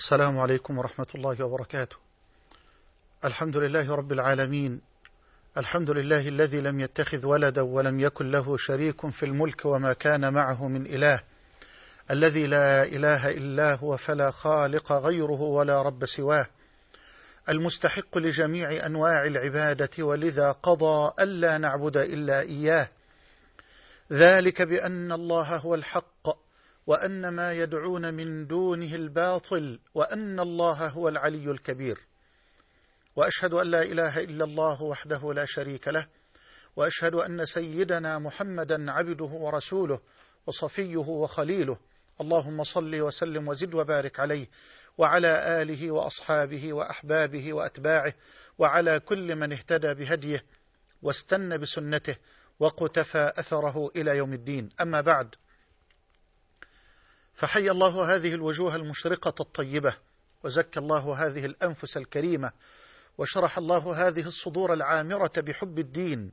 السلام عليكم ورحمة الله وبركاته. الحمد لله رب العالمين. الحمد لله الذي لم يتخذ ولدا ولم يكن له شريك في الملك وما كان معه من إله. الذي لا إله إلا هو فلا خالق غيره ولا رب سواه. المستحق لجميع أنواع العبادة ولذا قضى ألا نعبد إلا إياه. ذلك بأن الله هو الحق وأن ما يدعون من دونه الباطل وأن الله هو العلي الكبير. وأشهد أن لا إله إلا الله وحده لا شريك له وأشهد أن سيدنا محمدا عبده ورسوله وصفيه وخليله. اللهم صل وسلم وزد وبارك عليه وعلى آله وأصحابه وأحبابه وأتباعه وعلى كل من اهتدى بهديه واستنى بسنته وقتفى أثره إلى يوم الدين. أما بعد فحي الله هذه الوجوه المشرقة الطيبة وزكى الله هذه الأنفس الكريمة وشرح الله هذه الصدور العامرة بحب الدين.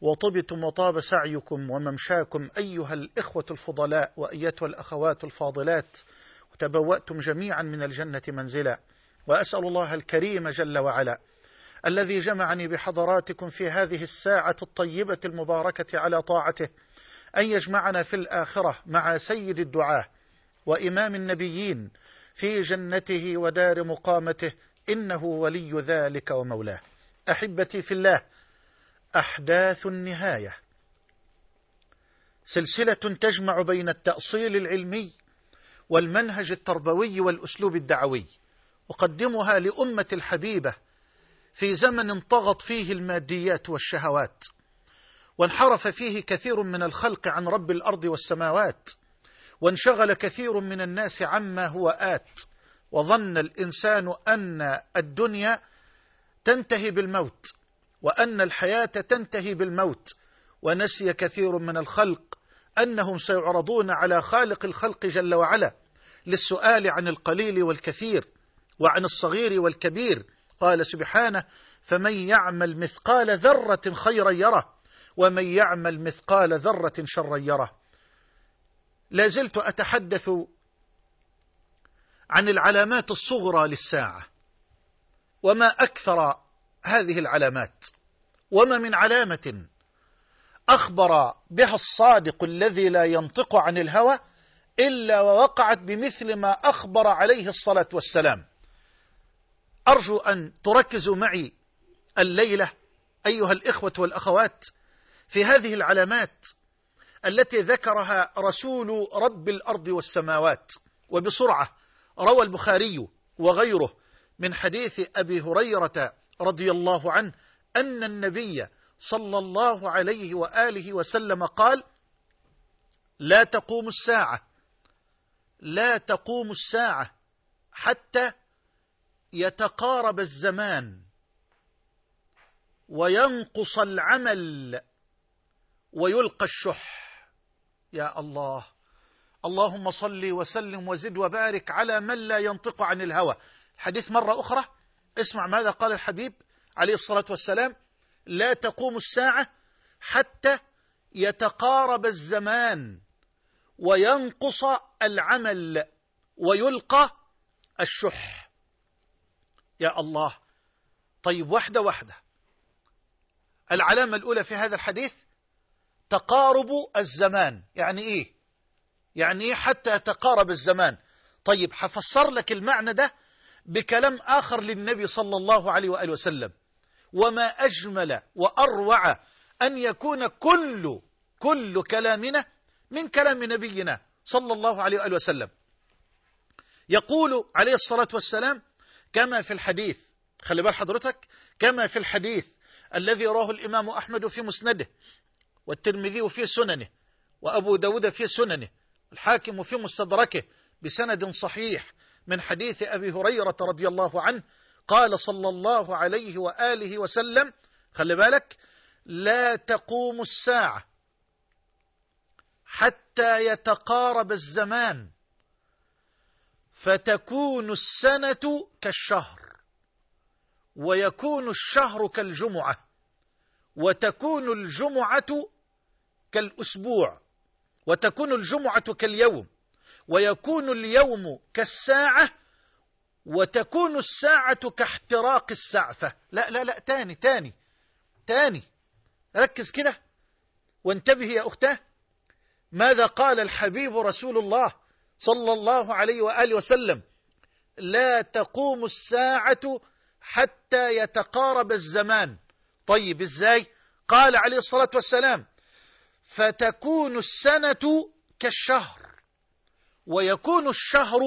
وطبتم وطاب سعيكم وممشاكم أيها الإخوة الفضلاء وأيتها الأخوات الفاضلات وتبوأتم جميعا من الجنة منزلا. وأسأل الله الكريم جل وعلا الذي جمعني بحضراتكم في هذه الساعة الطيبة المباركة على طاعته أن يجمعنا في الآخرة مع سيد الدعاة وإمام النبيين في جنته ودار مقامته إنه ولي ذلك ومولاه. أحبتي في الله أحداث النهاية. سلسلة تجمع بين التأصيل العلمي والمنهج التربوي والأسلوب الدعوي أقدمها لأمة الحبيبة في زمن طغت فيه الماديات والشهوات وانحرف فيه كثير من الخلق عن رب الأرض والسماوات. وانشغل كثير من الناس عما هو آت وظن الإنسان أن الدنيا تنتهي بالموت وأن الحياة تنتهي بالموت ونسي كثير من الخلق أنهم سيعرضون على خالق الخلق جل وعلا للسؤال عن القليل والكثير وعن الصغير والكبير. قال سبحانه فمن يعمل مثقال ذرة خيرا يره ومن يعمل مثقال ذرة شرا يره. لا زلت أتحدث عن العلامات الصغرى للساعة. وما أكثر هذه العلامات. وما من علامة أخبر بها الصادق الذي لا ينطق عن الهوى إلا ووقعت بمثل ما أخبر عليه الصلاة والسلام. أرجو أن تركزوا معي الليلة أيها الإخوة والأخوات في هذه العلامات التي ذكرها رسول رب الأرض والسماوات. وبسرعة روى البخاري وغيره من حديث أبي هريرة رضي الله عنه أن النبي صلى الله عليه وآله وسلم قال لا تقوم الساعة لا تقوم الساعة حتى يتقارب الزمان وينقص العمل ويلقى الشح. يا الله. اللهم صل وسلم وزد وبارك على من لا ينطق عن الهوى. الحديث مرة أخرى اسمع ماذا قال الحبيب عليه الصلاة والسلام لا تقوم الساعة حتى يتقارب الزمان وينقص العمل ويلقى الشح. يا الله. طيب واحدة واحدة العلامة الأولى في هذا الحديث تقارب الزمان. يعني إيه؟ يعني إيه حتى يتقارب الزمان؟ طيب حفسر لك المعنى ده بكلام آخر للنبي صلى الله عليه وآله وسلم. وما أجمل وأروع أن يكون كل كل كلامنا من كلام نبينا صلى الله عليه وآله وسلم. يقول عليه الصلاة والسلام كما في الحديث خلي بال حضرتك كما في الحديث الذي رواه الإمام أحمد في مسنده والترمذي في سننه وأبو داود في سننه الحاكم في مستدركه بسند صحيح من حديث أبي هريرة رضي الله عنه قال صلى الله عليه وآله وسلم خلي بالك لا تقوم الساعة حتى يتقارب الزمان فتكون السنة كالشهر ويكون الشهر كالجمعة وتكون الجمعة كالأسبوع وتكون الجمعة كاليوم ويكون اليوم كالساعة وتكون الساعة كاحتراق السعفة. لا لا لا تاني تاني تاني. ركز كده. وانتبه يا أختاه. ماذا قال الحبيب رسول الله صلى الله عليه وآله وسلم؟ لا تقوم الساعة حتى يتقارب الزمان. طيب إزاي؟ قال عليه الصلاة والسلام فتكون السنة كالشهر ويكون الشهر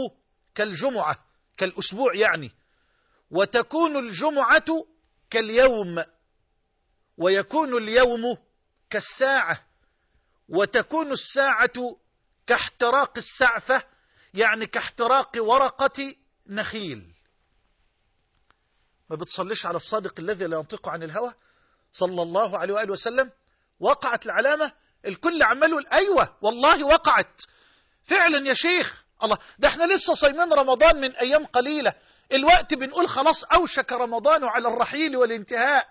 كالجمعة كالأسبوع يعني وتكون الجمعة كاليوم ويكون اليوم كالساعة وتكون الساعة كاحتراق السعفة يعني كاحتراق ورقة نخيل. ما بتصليش على الصادق الذي لا ينطق عن الهوى؟ صلى الله عليه وآله وسلم وقعت العلامة الكل عمال أيوة والله وقعت. فعلا يا شيخ الله ده إحنا لسه صايمين رمضان من أيام قليلة. الوقت بنقول خلاص أوشك رمضان على الرحيل والانتهاء.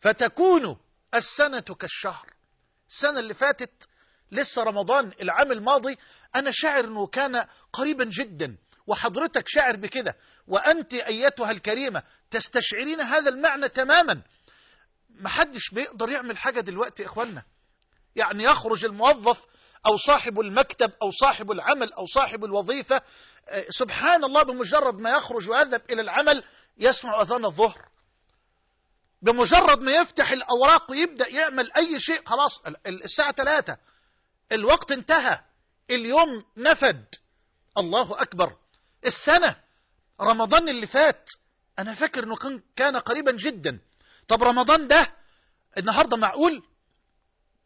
فتكون السنة كالشهر. السنة اللي فاتت لسه رمضان العام الماضي أنا شاعر أنه كان قريبا جدا وحضرتك شاعر بكده وأنت أيتها الكريمة تستشعرين هذا المعنى تماما. محدش بيقدر يعمل حاجة دلوقتي يا إخوانا يعني يخرج الموظف أو صاحب المكتب أو صاحب العمل أو صاحب الوظيفة سبحان الله بمجرد ما يخرج ويذهب إلى العمل يسمع أذان الظهر. بمجرد ما يفتح الأوراق ويبدأ يعمل أي شيء خلاص الساعة ثلاثة الوقت انتهى. اليوم نفد. الله أكبر. السنة. رمضان اللي فات أنا فاكر أنه كان قريبا جدا. طب رمضان ده النهاردة معقول؟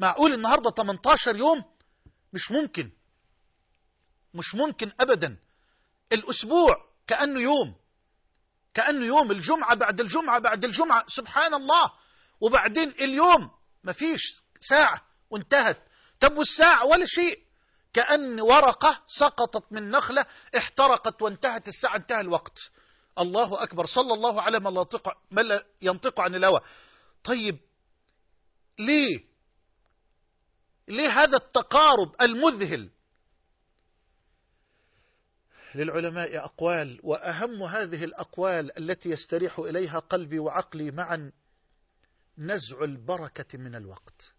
معقول النهاردة 18 يوم؟ مش ممكن. مش ممكن أبدا. الأسبوع كأنه يوم. كأنه يوم. الجمعة بعد الجمعة بعد الجمعة. سبحان الله. وبعدين اليوم مفيش ساعة وانتهت. طب والساعة؟ ولا شيء. كأن ورقة سقطت من نخلة احترقت وانتهت. الساعة انتهى الوقت. الله أكبر. صلى الله على من لا ينطق عن الهوى. طيب ليه ليه هذا التقارب المذهل؟ للعلماء أقوال وأهم هذه الأقوال التي يستريح إليها قلبي وعقلي معا نزع البركة من الوقت.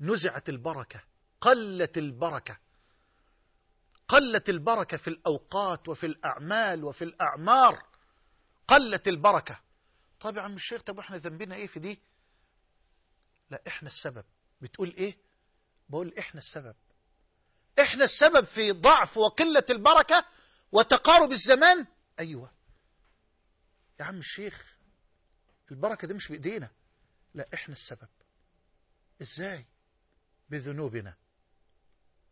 نزعت البركة قلت البركة. قلت البركة في الأوقات وفي الأعمال وفي الأعمار. قلت البركة. طب يا عم الشيخ طب إحنا ذنبنا إيه في دي؟ لا إحنا السبب. بتقول إيه؟ بقول إحنا السبب. إحنا السبب في ضعف وقلة البركة وتقارب الزمان؟ أيوه. يا عم الشيخ البركة دي مش بإيدينا. لا إحنا السبب. إزاي؟ بذنوبنا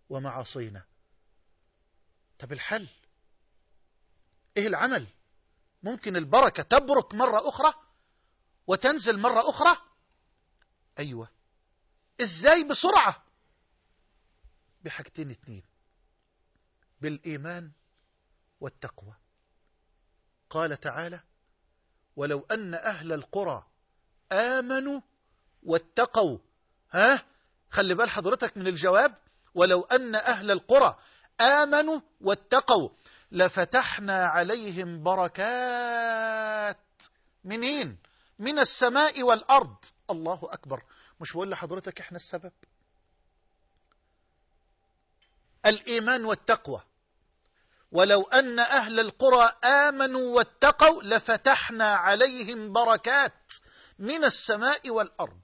ومعاصينا. طب الحل؟ إيه العمل؟ ممكن البركة تبرك مرة أخرى وتنزل مرة أخرى؟ أيوه. إزاي؟ بسرعة. بحاجتين اتنين. بالإيمان والتقوى. قال تعالى ولو أن أهل القرى آمنوا واتقوا. ها؟ خلي بال حضرتك من الجواب. ولو أن أهل القرى آمنوا واتقوا لفتحنا عليهم بركات. منين؟ من السماء والأرض. الله أكبر. مش بقول لحضرتك إحنا السبب. الإيمان والتقوى. ولو أن أهل القرى آمنوا واتقوا لفتحنا عليهم بركات من السماء والأرض.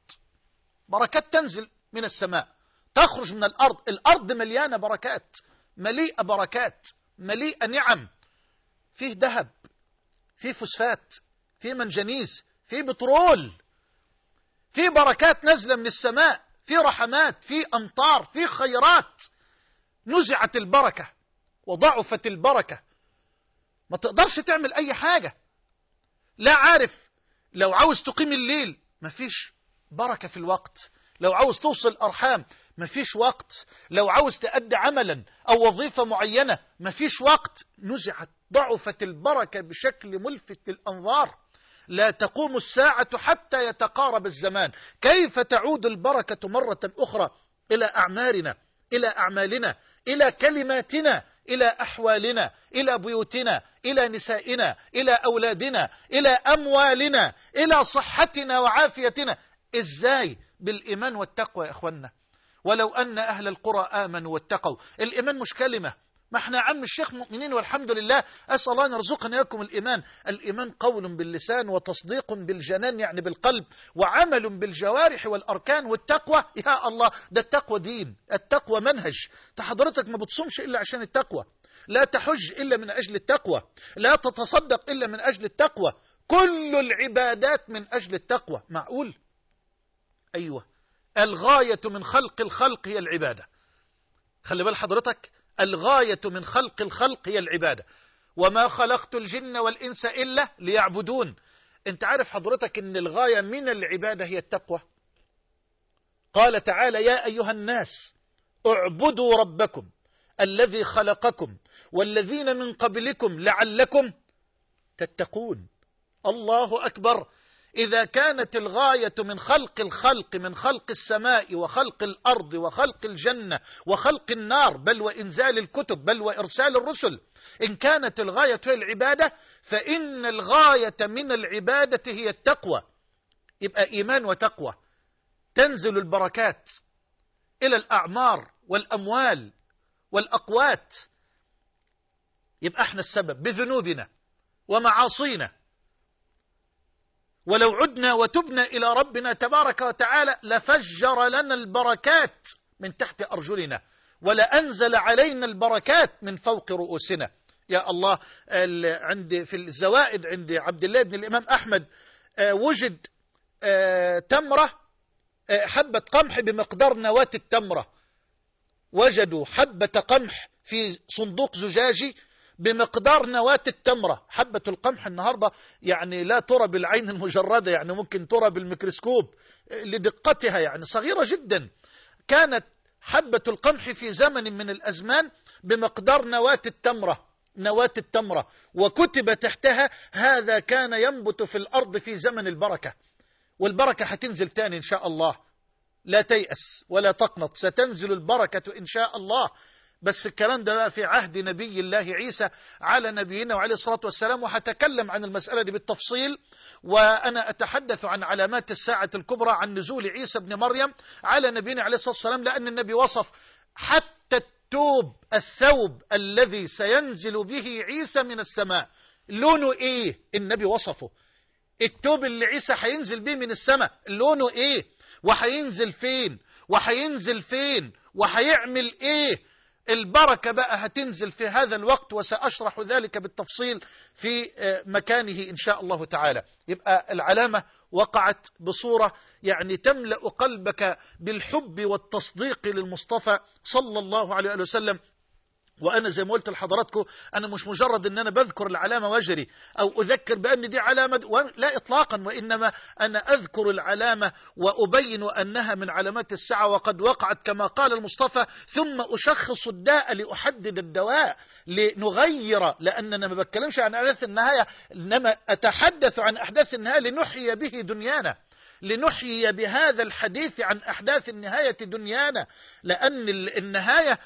بركات تنزل من السماء. تخرج من الأرض. الأرض مليانة بركات. مليئة بركات. مليئة نعم. فيه ذهب. فيه فوسفات. فيه منجنيز. فيه بترول فيه بركات نازلة من السماء فيه رحمات فيه أمطار فيه خيرات. نزعت البركة وضعفت البركة. ما تقدرش تعمل أي حاجة. لا عارف لو عاوز تقيم الليل مفيش بركة في الوقت. لو عاوز توصل أرحام مفيش وقت. لو عاوز تأدي عملا أو وظيفة معينة مفيش وقت. نزعت ضعفت البركة بشكل ملفت للأنظار. لا تقوم الساعة حتى يتقارب الزمان. كيف تعود البركة مرة أخرى إلى أعمارنا إلى أعمالنا إلى كلماتنا إلى أحوالنا إلى بيوتنا إلى نسائنا إلى أولادنا إلى أموالنا إلى صحتنا وعافيتنا. إزاي؟ بالإيمان والتقوى يا إخوانا ولو أن أهل القرى آمنوا واتقوا. الإيمان مش كلمة. ما إحنا عم الشيخ مؤمنين والحمد لله. أسأل الله أن يرزقنا إياكم الإيمان. الإيمان قول باللسان وتصديق بالجنان يعني بالقلب وعمل بالجوارح والأركان والتقوى. يا الله ده التقوى دين التقوى منهج. حضرتك ما بتصومش إلا عشان التقوى. لا تحج إلا من أجل التقوى. لا تتصدق إلا من أجل التقوى. كل العبادات من أجل التقوى. معقول؟ أيوة. الغاية من خلق الخلق هي العبادة. خلي بال حضرتك الغاية من خلق الخلق هي العبادة. وما خلقت الجن والإنس إلا ليعبدون. أنت عارف حضرتك إن الغاية من العبادة هي التقوى. قال تعالى يا أيها الناس اعبدوا ربكم الذي خلقكم والذين من قبلكم لعلكم تتقون. الله أكبر. إذا كانت الغاية من خلق الخلق من خلق السماء وخلق الأرض وخلق الجنة وخلق النار بل وإنزال الكتب بل وإرسال الرسل. إن كانت الغاية هي العبادة فإن الغاية من العبادة هي التقوى. يبقى إيمان وتقوى. تنزل البركات إلى الأعمار والأموال والأقوات. يبقى إحنا السبب بذنوبنا ومعاصينا. ولو عدنا وتبنا إلى ربنا تبارك وتعالى لفجر لنا البركات من تحت أرجلنا ولأنزل علينا البركات من فوق رؤوسنا. يا الله عند في الزوائد عند عبد الله بن الإمام أحمد وجد تمرة حبة قمح بمقدار نواة التمرة. وجدوا حبة قمح في صندوق زجاجي بمقدار نواة التمرة. حبة القمح النهاردة يعني لا ترى بالعين المجردة يعني ممكن ترى بالميكروسكوب لدقتها يعني صغيرة جدا. كانت حبة القمح في زمن من الأزمان بمقدار نواة التمرة. نواة التمرة. وكتب تحتها هذا كان ينبت في الأرض في زمن البركة. والبركة هتنزل تاني إن شاء الله. لا تيأس ولا تقنط. ستنزل البركة إن شاء الله. بس الكلام ده في عهد نبي الله عيسى على نبينا وعليه الصلاة والسلام وهتكلم عن المسألة دي بالتفصيل. وأنا أتحدث عن علامات الساعة الكبرى عن نزول عيسى بن مريم على نبينا عليه الصلاة والسلام لأن النبي وصف حتى التوب الثوب الذي سينزل به عيسى من السماء. لونه إيه؟ النبي وصفه. التوب اللي عيسى هينزل به من السماء لونه إيه؟ وهينزل فين؟ وهينزل فين؟ وهيعمل إيه؟ البركة بقى هتنزل في هذا الوقت وسأشرح ذلك بالتفصيل في مكانه إن شاء الله تعالى. يبقى العلامة وقعت بصورة يعني تملأ قلبك بالحب والتصديق للمصطفى صلى الله عليه وسلم وأنا زي ما قلت لحضراتكم أنا مش مجرد أن أنا بذكر العلامة وجري أو أذكر بأن دي علامة لا إطلاقا وإنما أنا أذكر العلامة وأبين أنها من علامات الساعة وقد وقعت كما قال المصطفى ثم أشخص الداء لأحدد الدواء لنغير لأننا ما بتكلمش عن أحداث النهاية إنما أتحدث عن أحداث النهاية لنحيي به دنيانا. لنحيي بهذا الحديث عن أحداث النهاية دنيانا لأن النهاية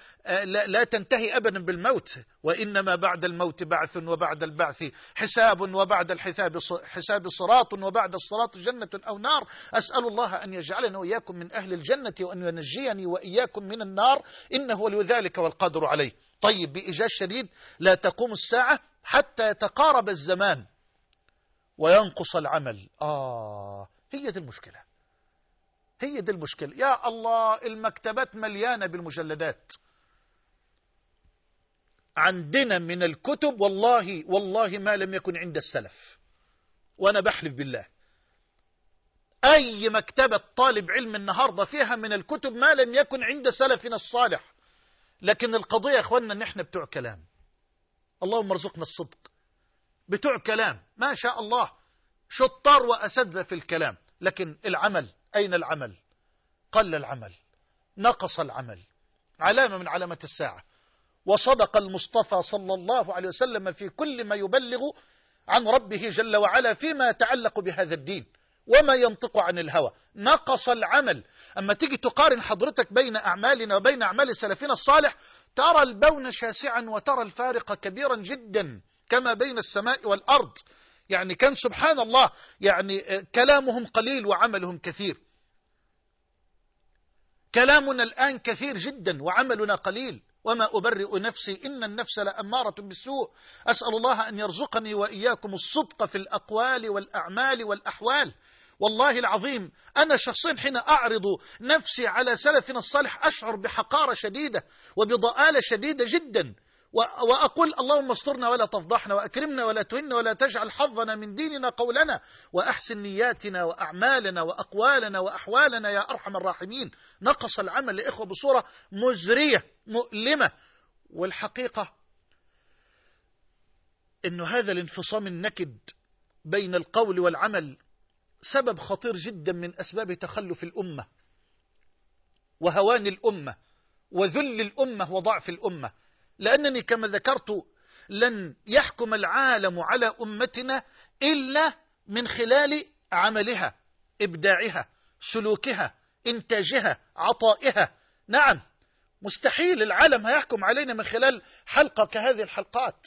لا تنتهي أبدا بالموت وإنما بعد الموت بعث وبعد البعث حساب وبعد الحساب حساب صراط وبعد الصراط جنة أو نار. أسأل الله أن يجعلنا وإياكم من أهل الجنة وأن ينجيني وإياكم من النار إنه ولي ذلك والقادر عليه. طيب بإيجاز شديد لا تقوم الساعة حتى يتقارب الزمان وينقص العمل. آه هي دي المشكلة. هي دي المشكلة. يا الله المكتبات مليانة بالمجلدات. عندنا من الكتب والله والله ما لم يكن عند السلف. وأنا بحلف بالله. أي مكتبة طالب علم النهاردة فيها من الكتب ما لم يكن عند سلفنا الصالح. لكن القضية يا أخوانا أن إحنا بتوع كلام. اللهم ارزقنا الصدق. بتوع كلام. ما شاء الله. شطار وأساتذة في الكلام. لكن العمل أين العمل؟ قل العمل. نقص العمل. علامة من علامة الساعة. وصدق المصطفى صلى الله عليه وسلم في كل ما يبلغ عن ربه جل وعلا فيما يتعلق بهذا الدين وما ينطق عن الهوى. نقص العمل. أما تيجي تقارن حضرتك بين أعمالنا وبين أعمال سلفنا الصالح ترى البون شاسعا وترى الفارق كبيرا جدا كما بين السماء والأرض. يعني كان سبحان الله يعني كلامهم قليل وعملهم كثير. كلامنا الآن كثير جدا وعملنا قليل. وما أبرئ نفسي إن النفس لأمارة بالسوء. أسأل الله أن يرزقني وإياكم الصدق في الأقوال والأعمال والأحوال. والله العظيم أنا شخصيا حين أعرض نفسي على سلفنا الصالح أشعر بحقارة شديدة وبضآلة شديدة جدا. وأقول اللهم استرنا ولا تفضحنا وأكرمنا ولا تهنا ولا تجعل حظنا من ديننا قولنا وأحسن نياتنا وأعمالنا وأقوالنا وأحوالنا يا أرحم الراحمين. نقص العمل لإخوة بصورة مزرية مؤلمة. والحقيقة أن هذا الانفصام النكد بين القول والعمل سبب خطير جدا من أسباب تخلف الأمة وهوان الأمة وذل الأمة وضعف الأمة. لأنني كما ذكرت لن يحكم العالم على أمتنا إلا من خلال عملها إبداعها سلوكها إنتاجها عطائها. نعم مستحيل العالم هيحكم علينا من خلال حلقة كهذه الحلقات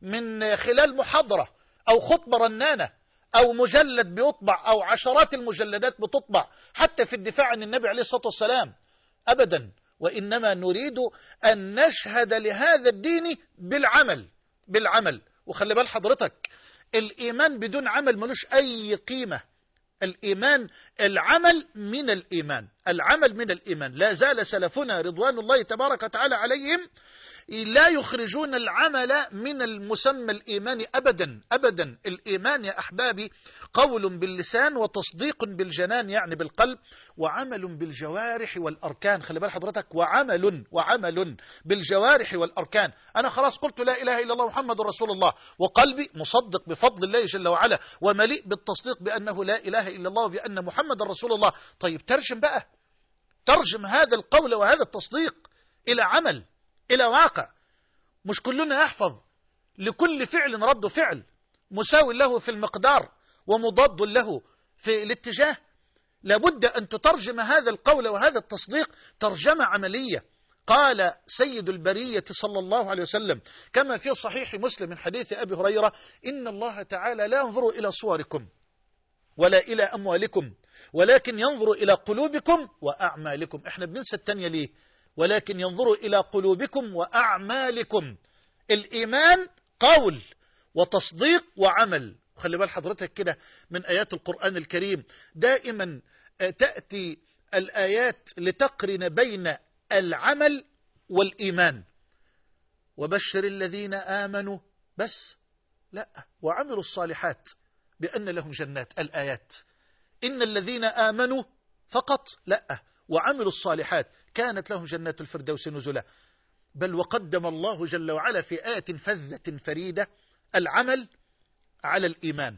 من خلال محاضرة أو خطبة رنانة أو مجلد بيطبع أو عشرات المجلدات بتطبع حتى في الدفاع عن النبي عليه الصلاة والسلام. أبدا وإنما نريد أن نشهد لهذا الدين بالعمل بالعمل. وخلي بال حضرتك الإيمان بدون عمل ملوش أي قيمة. الإيمان العمل من الإيمان. العمل من الإيمان. لا زال سلفنا رضوان الله تبارك وتعالى عليهم لا يخرجون العمل من المسمى الإيمان أبدا أبدا. الإيمان يا أحبابي قول باللسان وتصديق بالجنان يعني بالقلب وعمل بالجوارح والأركان. خلي بال حضرتك وعمل وعمل بالجوارح والأركان. أنا خلاص قلت لا إله إلا الله محمد رسول الله. وقلبي مصدق بفضل الله جل وعلا ومليء بالتصديق بأنه لا إله إلا الله وبأن محمد رسول الله. طيب ترجم بقى ترجم هذا القول وهذا التصديق إلى عمل. إلى واقع. مش كلنا يحفظ. لكل فعل رد فعل. مساو له في المقدار ومضاد له في الاتجاه. لابد أن تترجم هذا القول وهذا التصديق ترجمة عملية. قال سيد البرية صلى الله عليه وسلم كما في صحيح مسلم من حديث أبي هريرة إن الله تعالى لا ينظر إلى صوركم ولا إلى أموالكم ولكن ينظر إلى قلوبكم وأعمالكم. إحنا بننسى التانية ليه؟ ولكن ينظر إلى قلوبكم وأعمالكم. الإيمان قول وتصديق وعمل. خلي بال حضرتك كده من آيات القرآن الكريم. دائما تأتي الآيات لتقرن بين العمل والإيمان. وبشر الذين آمنوا بس. لا وعملوا الصالحات بأن لهم جنات. الآيات. إن الذين آمنوا فقط. لا وعملوا الصالحات كانت لهم جنات الفردوس نزلا. بل وقدم الله جل وعلا في آية فذة فريدة العمل على الإيمان.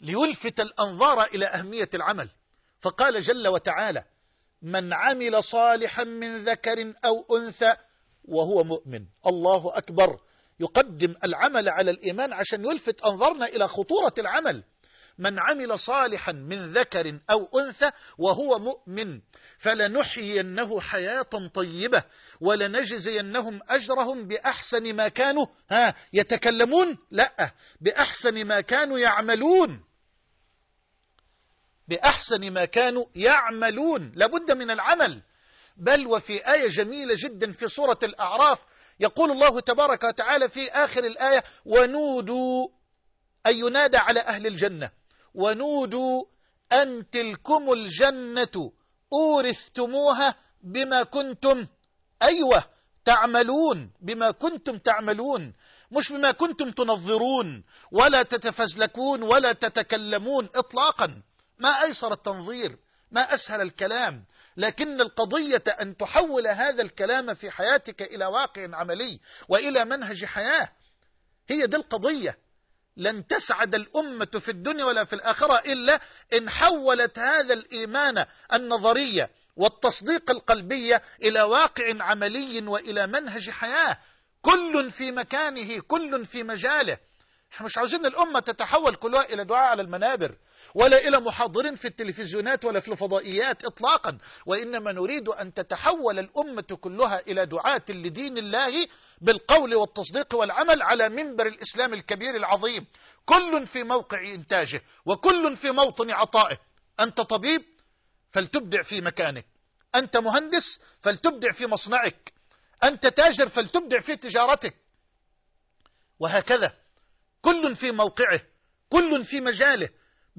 ليلفت الأنظار إلى أهمية العمل. فقال جل وتعالى من عمل صالحا من ذكر أو أنثى وهو مؤمن. الله أكبر. يقدم العمل على الإيمان عشان يلفت أنظرنا إلى خطورة العمل. من عمل صالحا من ذكر أو أنثى وهو مؤمن فلنحيينه حياة طيبة ولنجزينهم أجرهم بأحسن ما كانوا ها يتكلمون؟ لا بأحسن ما كانوا يعملون. بأحسن ما كانوا يعملون لابد من العمل. بل وفي آية جميلة جدا في سورة الأعراف يقول الله تبارك وتعالى في آخر الآية ونودوا أن ينادى على أهل الجنة ونودوا أن تلكم الجنة أورثتموها بما كنتم أيوة تعملون بما كنتم تعملون مش بما كنتم تنظرون ولا تتفزلكون ولا تتكلمون إطلاقا. ما أيسر التنظير ما أسهل الكلام. لكن القضية أن تحول هذا الكلام في حياتك إلى واقع عملي وإلى منهج حياة هي دي القضية. لن تسعد الأمة في الدنيا ولا في الآخرة إلا إن حولت هذا الإيمان النظرية والتصديق القلبي إلى واقع عملي وإلى منهج حياة. كل في مكانه كل في مجاله. إحنا مش عاوزين الأمة تتحول كلها إلى دعاء على المنابر. ولا إلى محاضرين في التلفزيونات ولا في الفضائيات إطلاقا. وإنما نريد أن تتحول الأمة كلها إلى دعاة لدين الله بالقول والتصديق والعمل على منبر الإسلام الكبير العظيم. كل في موقع إنتاجه وكل في موطن عطائه. أنت طبيب فلتبدع في مكانك. أنت مهندس فلتبدع في مصنعك. أنت تاجر فلتبدع في تجارتك. وهكذا. كل في موقعه كل في مجاله.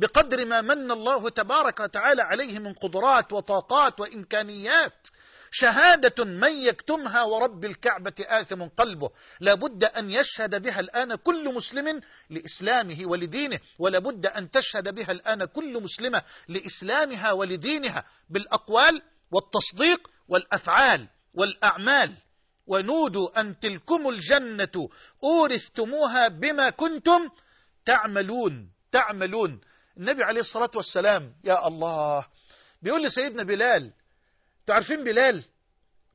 بقدر ما من الله تبارك وتعالى عليه من قدرات وطاقات وإمكانيات. شهادة من يكتمها ورب الكعبة آثم قلبه. لابد أن يشهد بها الآن كل مسلم لإسلامه ولدينه ولابد أن تشهد بها الآن كل مسلمة لإسلامها ولدينها بالأقوال والتصديق والأفعال والأعمال. ونودوا أن تلكم الجنة أورثتموها بما كنتم تعملون تعملون. النبي عليه الصلاة والسلام يا الله. بيقول لسيدنا بلال تعرفين بلال؟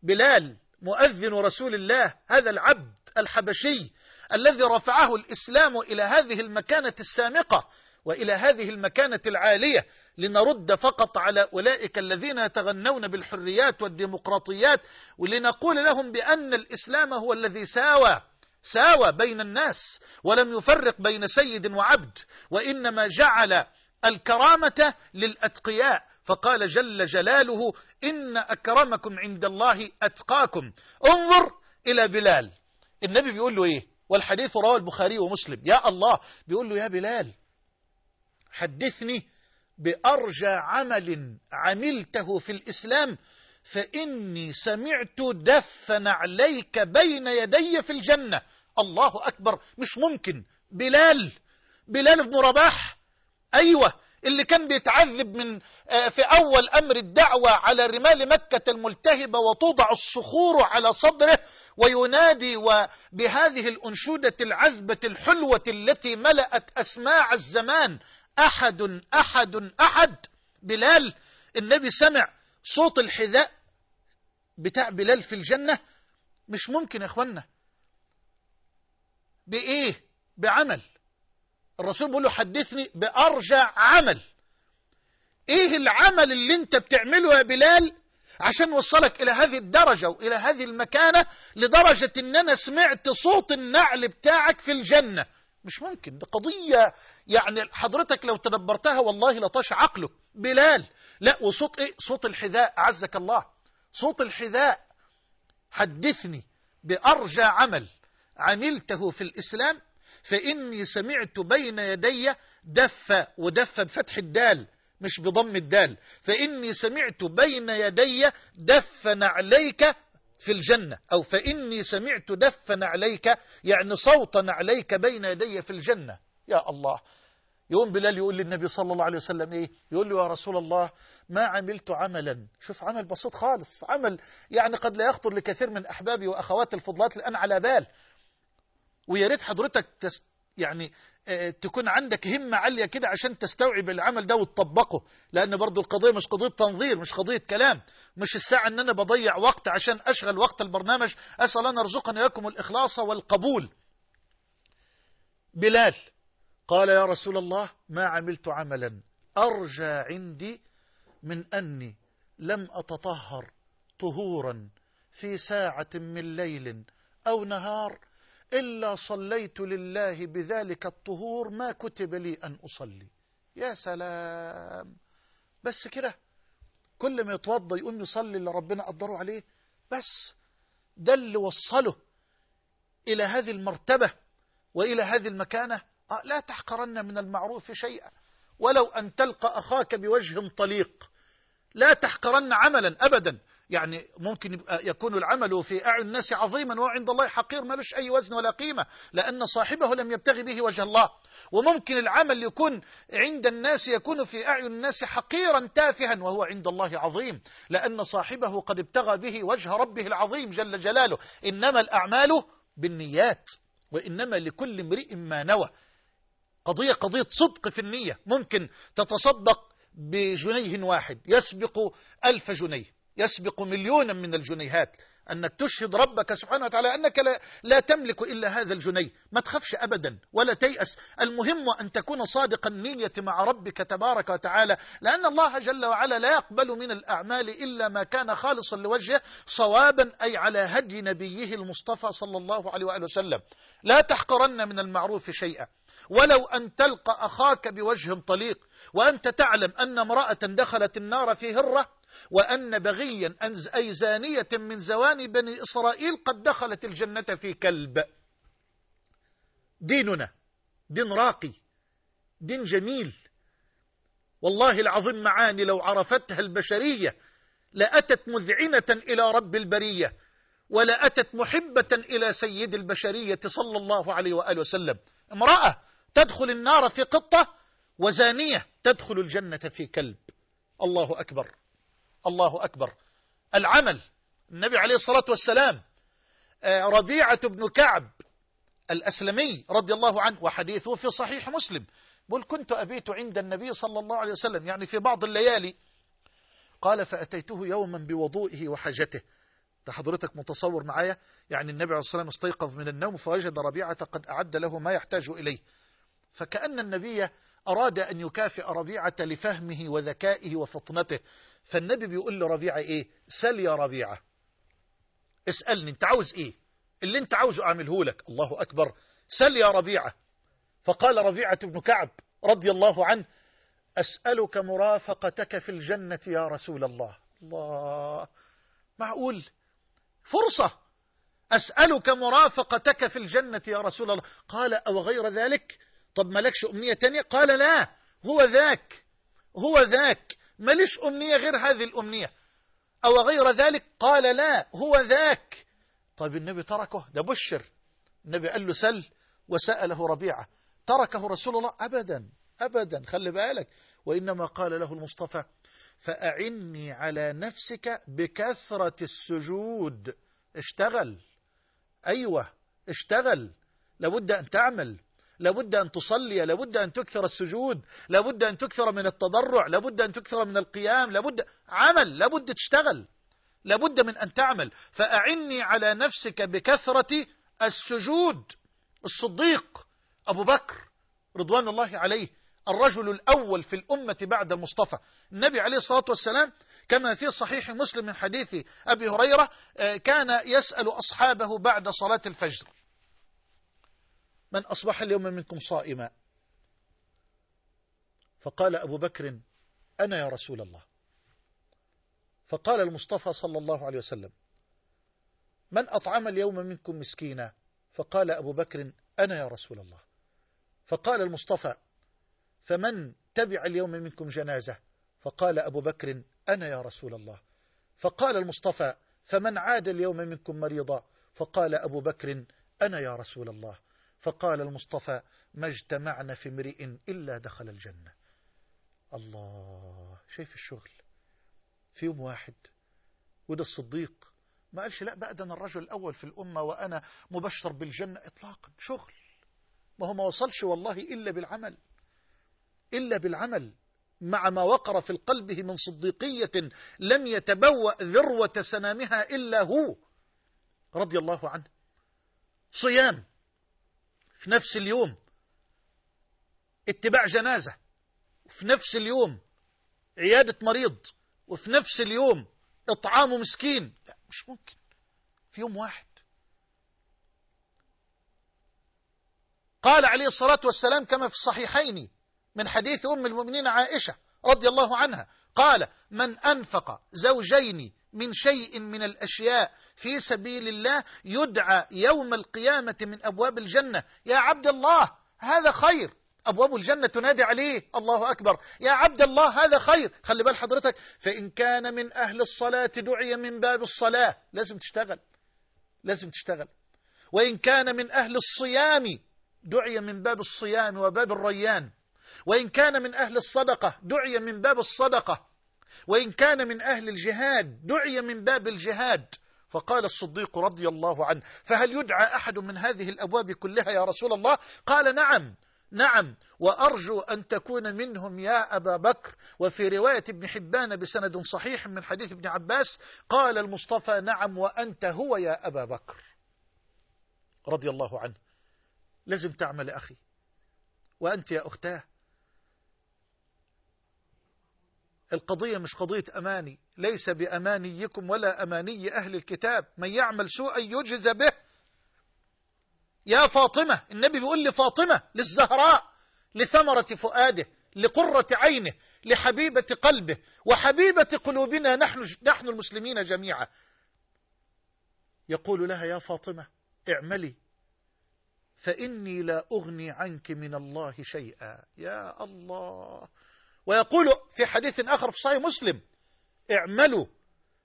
بلال مؤذن رسول الله هذا العبد الحبشي الذي رفعه الإسلام إلى هذه المكانة السامقة وإلى هذه المكانة العالية لنرد فقط على أولئك الذين يتغنون بالحريات والديمقراطيات ولنقول لهم بأن الإسلام هو الذي ساوى. ساوى بين الناس ولم يفرق بين سيد وعبد وإنما جعل الكرامة للأتقياء. فقال جل جلاله إن أكرمكم عند الله أتقاكم. انظر إلى بلال. النبي بيقول له إيه؟ والحديث رواه البخاري ومسلم. يا الله بيقول له يا بلال حدثني بأرجى عمل عملته في الإسلام فإني سمعت دفن عليك بين يدي في الجنة. الله أكبر. مش ممكن. بلال. بلال بن رباح. أيوة. اللي كان بيتعذب من في أول أمر الدعوة على رمال مكة الملتهبة وتوضع الصخور على صدره وينادي وبهذه الأنشودة العذبة الحلوة التي ملأت أسماع الزمان. أحد أحد أحد. بلال. النبي سمع صوت الحذاء بتاع بلال في الجنة. مش ممكن يا اخوانا بإيه؟ بعمل. الرسول بيقول له حدثني بأرجع عمل. إيه العمل اللي أنت بتعمله يا بلال؟ عشان وصلك إلى هذه الدرجة وإلى هذه المكانة لدرجة إن أنا سمعت صوت النعل بتاعك في الجنة. مش ممكن. دي قضية يعني حضرتك لو تدبرتها والله لطاش عقله. بلال. لا وصوت إيه؟ صوت الحذاء. عزك الله. صوت الحذاء. حدثني بأرجى عمل. عملته في الإسلام فإني سمعت بين يدي دف ودف بفتح الدال مش بضم الدال. فإني سمعت بين يدي دفن عليك في الجنة أو فإني سمعت دفن عليك يعني صوتا عليك بين يدي في الجنة. يا الله. يوم بلال يقول للنبي صلى الله عليه وسلم إيه؟ يقول له يا رسول الله ما عملت عملا. شوف عمل بسيط خالص. عمل يعني قد لا يخطر لكثير من أحبابي وأخواتي الفضلات الآن على بال. ويا ريت حضرتك تست يعني آه تكون عندك همة عالية كده عشان تستوعب العمل ده وتطبقه. لأن برضو القضية مش قضية تنظير مش قضية كلام. مش الساعة أن أنا بضيع وقت عشان أشغل وقت البرنامج. أسأل أن أرزقنا إياكم الإخلاص والقبول. بلال قال يا رسول الله ما عملت عملا. أرجى عندي من أني لم أتطهر طهورا في ساعة من ليل أو نهار إلا صليت لله بذلك الطهور ما كتب لي أن أصلي. يا سلام. بس كده. كل ما يتوضى يقوم يصلي اللي ربنا قدره عليه. بس. ده اللي وصله إلى هذه المرتبة وإلى هذه المكانة. لا تحقرن من المعروف شيئا. ولو أن تلقى أخاك بوجه طليق. لا تحقرن عملا أبدا. يعني ممكن يكون العمل في أعين الناس عظيما وعند الله حقير ملوش أي وزن ولا قيمة لأن صاحبه لم يبتغي به وجه الله. وممكن العمل يكون عند الناس يكون في أعين الناس حقيرا تافها وهو عند الله عظيم. لأن صاحبه قد ابتغى به وجه ربه العظيم جل جلاله. إنما الأعمال بالنيات وإنما لكل امرئ ما نوى. قضية قضية صدق في النية. ممكن تتصدق بجنيه واحد يسبق ألف جنيه. يسبق مليونا من الجنيهات أنك تشهد ربك سبحانه وتعالى أنك لا, لا تملك إلا هذا الجنيه. ما تخافش أبدا ولا تيأس. المهم أن تكون صادق النية مع ربك تبارك وتعالى لأن الله جل وعلا لا يقبل من الأعمال إلا ما كان خالصا لوجهه صوابا أي على هدي نبيه المصطفى صلى الله عليه وآله وسلم. لا تحقرن من المعروف شيئا. ولو أن تلقى أخاك بوجه طليق وأنت تعلم أن امرأة دخلت النار في هرة وأن بغيا أي زانية من زواني بني إسرائيل قد دخلت الجنة في كلب. ديننا دين راقي دين جميل. والله العظيم معاني لو عرفتها البشرية لأتت مذعنة إلى رب البرية ولا أتت محبة إلى سيد البشرية صلى الله عليه وآله وسلم. امرأة تدخل النار في قطة وزانية تدخل الجنة في كلب. الله أكبر. الله أكبر. العمل النبي عليه الصلاة والسلام آه، ربيعة بن كعب الأسلمي رضي الله عنه وحديثه في صحيح مسلم. بل كنت أبيت عند النبي صلى الله عليه وسلم يعني في بعض الليالي. قال فأتيته يوما بوضوئه وحاجته. حضرتك متصور معايا؟ يعني النبي عليه الصلاة والسلام استيقظ من النوم فوجد ربيعة قد أعد له ما يحتاج إليه. فكأن النبي أراد أن يكافئ ربيعة لفهمه وذكائه وفطنته. فالنبي بيقول لربيعة إيه؟ سل يا ربيعة. اسألني أنت عاوز إيه؟ اللي أنت عاوزه أعمله لك. الله أكبر. سل يا ربيعة. فقال ربيعة بن كعب رضي الله عنه أسألك مرافقتك في الجنة يا رسول الله. الله. معقول؟ فرصة. أسألك مرافقتك في الجنة يا رسول الله. قال أو غير ذلك؟ طب مالكش أمنية تانية؟ قال لا. هو ذاك. هو ذاك. ماليش أمنية غير هذه الأمنية. أو غير ذلك؟ قال لا هو ذاك. طيب النبي تركه؟ ده بشر. النبي قال له سل وسأله ربيعة. تركه رسول الله؟ أبدا أبدا. خلي بالك. وإنما قال له المصطفى فأعني على نفسك بكثرة السجود. اشتغل. أيوة اشتغل. لابد أن تعمل. لابد أن تصلي لابد أن تكثر السجود لابد أن تكثر من التضرع لابد أن تكثر من القيام لابد عمل لابد تشتغل لابد من أن تعمل. فأعني على نفسك بكثرة السجود. الصديق أبو بكر رضوان الله عليه الرجل الأول في الأمة بعد المصطفى. النبي عليه الصلاة والسلام كما في صحيح مسلم من حديث أبي هريرة آه، كان يسأل أصحابه بعد صلاة الفجر. من أصبح اليوم منكم صائما. فقال أبو بكر أنا يا رسول الله. فقال المصطفى صلى الله عليه وسلم من أطعم اليوم منكم مسكينا؟ فقال أبو بكر أنا يا رسول الله. فقال المصطفى فمن تبع اليوم منكم جنازة؟ فقال أبو بكر أنا يا رسول الله. فقال المصطفى فمن عاد اليوم منكم مريضا؟ فقال أبو بكر أنا يا رسول الله. فقال المصطفى ما اجتمعنا في امرئ إلا دخل الجنة. الله شايف الشغل. في يوم واحد وده الصديق ما قالش لا بقى ده أنا الرجل الأول في الأمة وأنا مبشر بالجنة إطلاقا. شغل. ما هو ما وصلش والله إلا بالعمل. إلا بالعمل مع ما وقر في قلبه من صديقية لم يتبوأ ذروة سنامها إلا هو رضي الله عنه. صيام. في نفس اليوم. اتباع جنازة. في نفس اليوم. عيادة مريض. وفي نفس اليوم إطعام مسكين. لا مش ممكن. في يوم واحد. قال عليه الصلاة والسلام كما في الصحيحين من حديث أم المؤمنين عائشة رضي الله عنها. قال من أنفق زوجين من شيء من الأشياء في سبيل الله يدعى يوم القيامة من أبواب الجنة. يا عبد الله هذا خير. أبواب الجنة تنادي عليه. الله أكبر. يا عبد الله هذا خير. خلي بال حضرتك. فإن كان من أهل الصلاة دعي من باب الصلاة. لازم تشتغل. لازم تشتغل. وإن كان من أهل الصيام دعي من باب الصيام وباب الريان. وإن كان من أهل الصدقة دعي من باب الصدقة. وإن كان من أهل الجهاد دعي من باب الجهاد. فقال الصديق رضي الله عنه فهل يدعى أحد من هذه الأبواب كلها يا رسول الله؟ قال نعم نعم. وأرجو أن تكون منهم يا أبا بكر. وفي رواية ابن حبان بسند صحيح من حديث ابن عباس قال المصطفى نعم وأنت هو يا أبا بكر. رضي الله عنه. لازم تعمل أخي. وأنت يا أختاه. القضية مش قضية أماني ليس بأمانيكم ولا أماني أهل الكتاب. من يعمل سوءا يجز به. يا فاطمة النبي بيقول لفاطمة للزهراء لثمرة فؤاده لقرة عينه لحبيبة قلبه. وحبيبة قلوبنا نحن, نحن المسلمين جميعا. يقول لها يا فاطمة اعملي فإني لا أغني عنك من الله شيئا. يا الله. ويقول في حديث آخر في صحيح مسلم اعملوا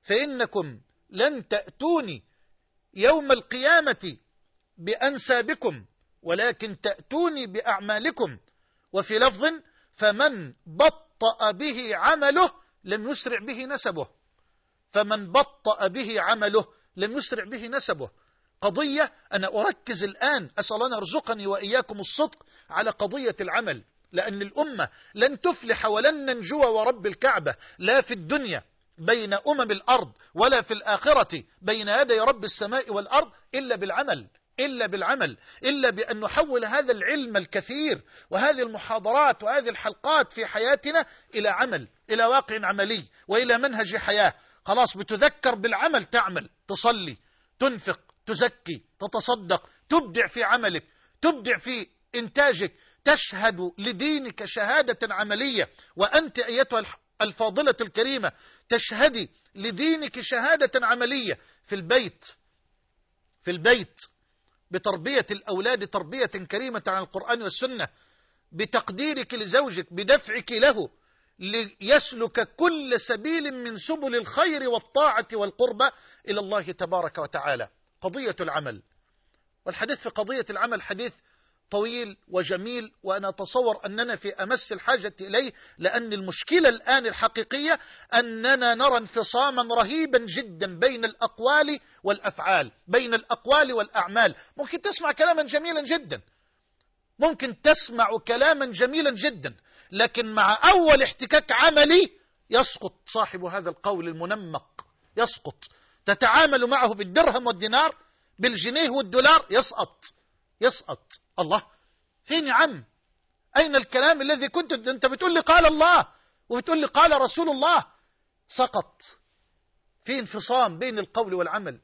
فإنكم لن تأتوني يوم القيامة بأنسابكم ولكن تأتوني بأعمالكم. وفي لفظ فمن بطأ به عمله لم يسرع به نسبه. فمن بطأ به عمله لم يسرع به نسبه. قضية أنا أركز الآن أسأل أن يرزقني وإياكم الصدق على قضية العمل. لأن الأمة لن تفلح ولن ننجو ورب الكعبة لا في الدنيا بين أمم الأرض ولا في الآخرة بين يدي رب السماء والأرض إلا بالعمل إلا بالعمل إلا بأن نحول هذا العلم الكثير وهذه المحاضرات وهذه الحلقات في حياتنا إلى عمل إلى واقع عملي وإلى منهج حياة. خلاص بتذكر بالعمل تعمل تصلي تنفق تزكي تتصدق تبدع في عملك تبدع في إنتاجك تشهد لدينك شهادة عملية وأنت أيتها الفاضلة الكريمة تشهدي لدينك شهادة عملية في البيت في البيت بتربية الأولاد تربية كريمة عن القرآن والسنة بتقديرك لزوجك بدفعك له ليسلك كل سبيل من سبل الخير والطاعة والقربة إلى الله تبارك وتعالى. قضية العمل. والحديث في قضية العمل حديث طويل وجميل وأنا أتصور أننا في أمس الحاجة إليه لأن المشكلة الآن الحقيقية أننا نرى انفصاما رهيبا جدا بين الأقوال والأفعال بين الأقوال والأعمال. ممكن تسمع كلاما جميلا جدا. ممكن تسمع كلاما جميلا جدا لكن مع أول احتكاك عملي يسقط صاحب هذا القول المنمق يسقط. تتعامل معه بالدرهم والدينار بالجنيه والدولار يسقط يسقط. الله. فين يا عم أين الكلام الذي كنت أنت بتقول لي قال الله وبتقول لي قال رسول الله. سقط في انفصام بين القول والعمل.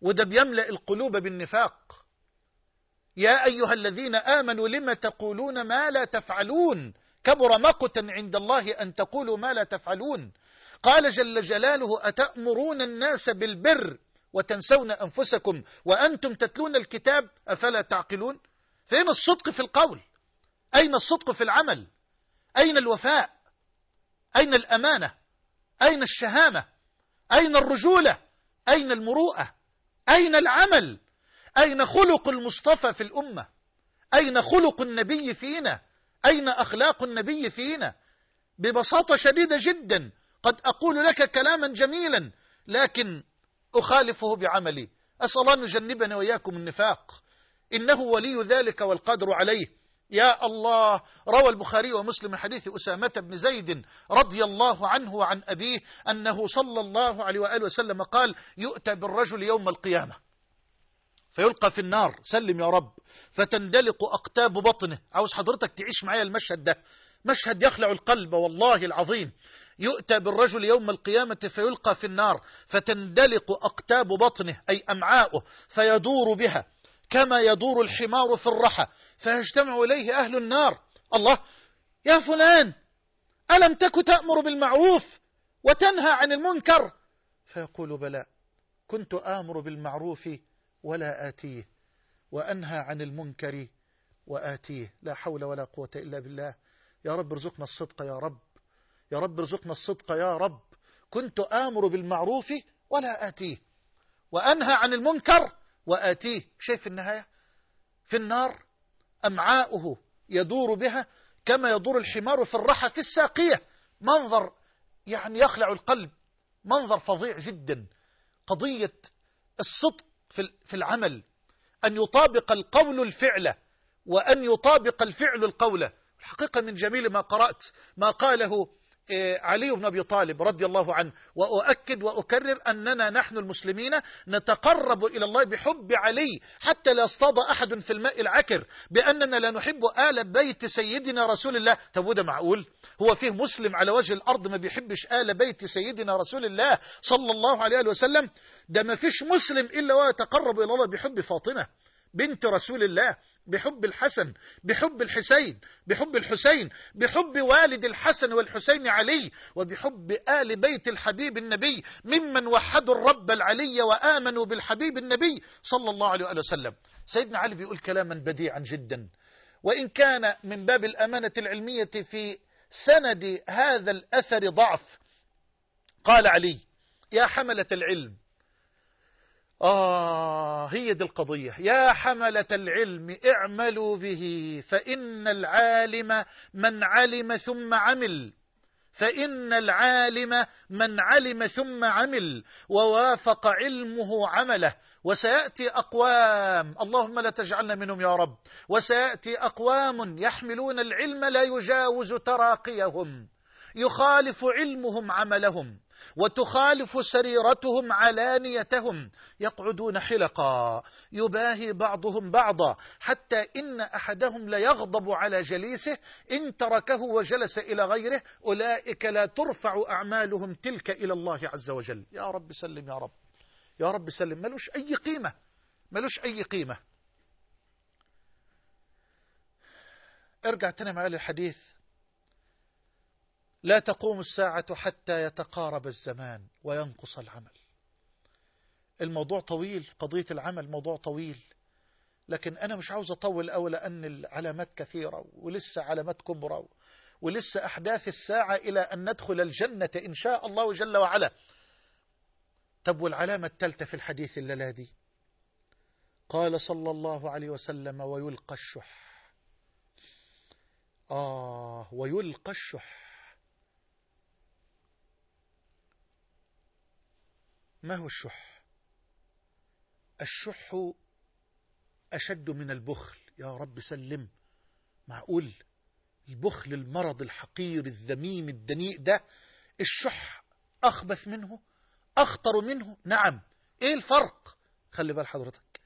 وده بيملأ القلوب بالنفاق. يا أيها الذين آمنوا لم تقولون ما لا تفعلون؟ كبر مقتا عند الله أن تقولوا ما لا تفعلون. قال جل جلاله أتأمرون الناس بالبر؟ وتنسون أنفسكم وأنتم تتلون الكتاب أفلا تعقلون؟ فين الصدق في القول؟ أين الصدق في العمل؟ أين الوفاء؟ أين الأمانة؟ أين الشهامة؟ أين الرجولة؟ أين المروءة؟ أين العمل؟ أين خلق المصطفى في الأمة؟ أين خلق النبي فينا؟ أين أخلاق النبي فينا؟ ببساطة شديدة جدا قد أقول لك كلاما جميلا لكن أخالفه بعملي. أسأل الله أن يجنبنا وإياكم النفاق. إنه ولي ذلك والقادر عليه. يا الله روى البخاري ومسلم حديث أسامة بن زيد رضي الله عنه وعن أبيه أنه صلى الله عليه وآله وسلم قال يؤتى بالرجل يوم القيامة. فيلقى في النار. سلم يا رب. فتندلق أقتاب بطنه. عاوز حضرتك تعيش معايا المشهد ده. مشهد يخلع القلب والله العظيم. يؤتى بالرجل يوم القيامة فيلقى في النار فتندلق أقتاب بطنه أي أمعاؤه فيدور بها كما يدور الحمار في الرحى فيجتمع إليه أهل النار. الله يا فلان ألم تك تأمر بالمعروف وتنهى عن المنكر؟ فيقول بلى كنت آمر بالمعروف ولا آتيه وأنهى عن المنكر وآتيه. لا حول ولا قوة إلا بالله. يا رب ارزقنا الصدق يا رب. يا رب ارزقنا الصدق يا رب. كنت آمر بالمعروف ولا آتيه. وأنهى عن المنكر وآتيه. في النهاية؟ في النار أمعاؤه يدور بها كما يدور الحمار في الرحى في الساقية. منظر يعني يخلع القلب. منظر فظيع جدا. قضية الصدق في العمل. أن يطابق القول الفعل وأن يطابق الفعل القول. الحقيقة من جميل ما قرأت. ما قاله علي بن أبي طالب رضي الله عنه وأؤكد وأكرر أننا نحن المسلمين نتقرب إلى الله بحب علي حتى لا يصطاد أحد في الماء العكر بأننا لا نحب آل بيت سيدنا رسول الله. طب وده معقول؟ هو فيه مسلم على وجه الأرض ما بيحبش آل بيت سيدنا رسول الله صلى الله عليه وسلم؟ ده ما فيش مسلم إلا ويتقرب إلى الله بحب فاطمة. بنت رسول الله بحب الحسن بحب الحسين بحب الحسين بحب والد الحسن والحسين علي وبحب آل بيت الحبيب النبي ممن وحدوا الرب العلي وآمنوا بالحبيب النبي صلى الله عليه وسلم. سيدنا علي بيقول كلاما بديعا جدا وإن كان من باب الأمانة العلمية في سند هذا الأثر ضعف. قال علي يا حملة العلم آه هي دي القضية. يا حملة العلم اعملوا به فإن العالم من علم ثم عمل. فإن العالم من علم ثم عمل ووافق علمه عمله. وسيأتي أقوام اللهم لا تجعلنا منهم يا رب. وسيأتي أقوام يحملون العلم لا يجاوز تراقيهم. يخالف علمهم عملهم. وتخالف سريرتهم علانيتهم يقعدون حلقا يباهي بعضهم بعضا حتى إن أحدهم ليغضب على جليسه إن تركه وجلس إلى غيره أولئك لا ترفع أعمالهم تلك إلى الله عز وجل. يا رب سلم يا رب. يا رب سلم. ملوش أي قيمة. ملوش أي قيمة. ارجع تاني معايا للحديث لا تقوم الساعة حتى يتقارب الزمان وينقص العمل. الموضوع طويل قضية العمل موضوع طويل لكن أنا مش عاوز أطول أو لأن العلامات كثيرة ولسه علامات كبرى ولسه أحداث الساعة إلى أن ندخل الجنة إن شاء الله جل وعلا. طب والعلامة الثالثة في الحديث الليلة دي؟ قال صلى الله عليه وسلم ويلقى الشح. آه ويلقى الشح. ما هو الشح؟ الشح أشد من البخل. يا رب سلم. معقول؟ البخل المرض الحقير الذميم الدنيء ده الشح أخبث منه؟ أخطر منه؟ نعم. إيه الفرق؟ خلي بال حضرتك.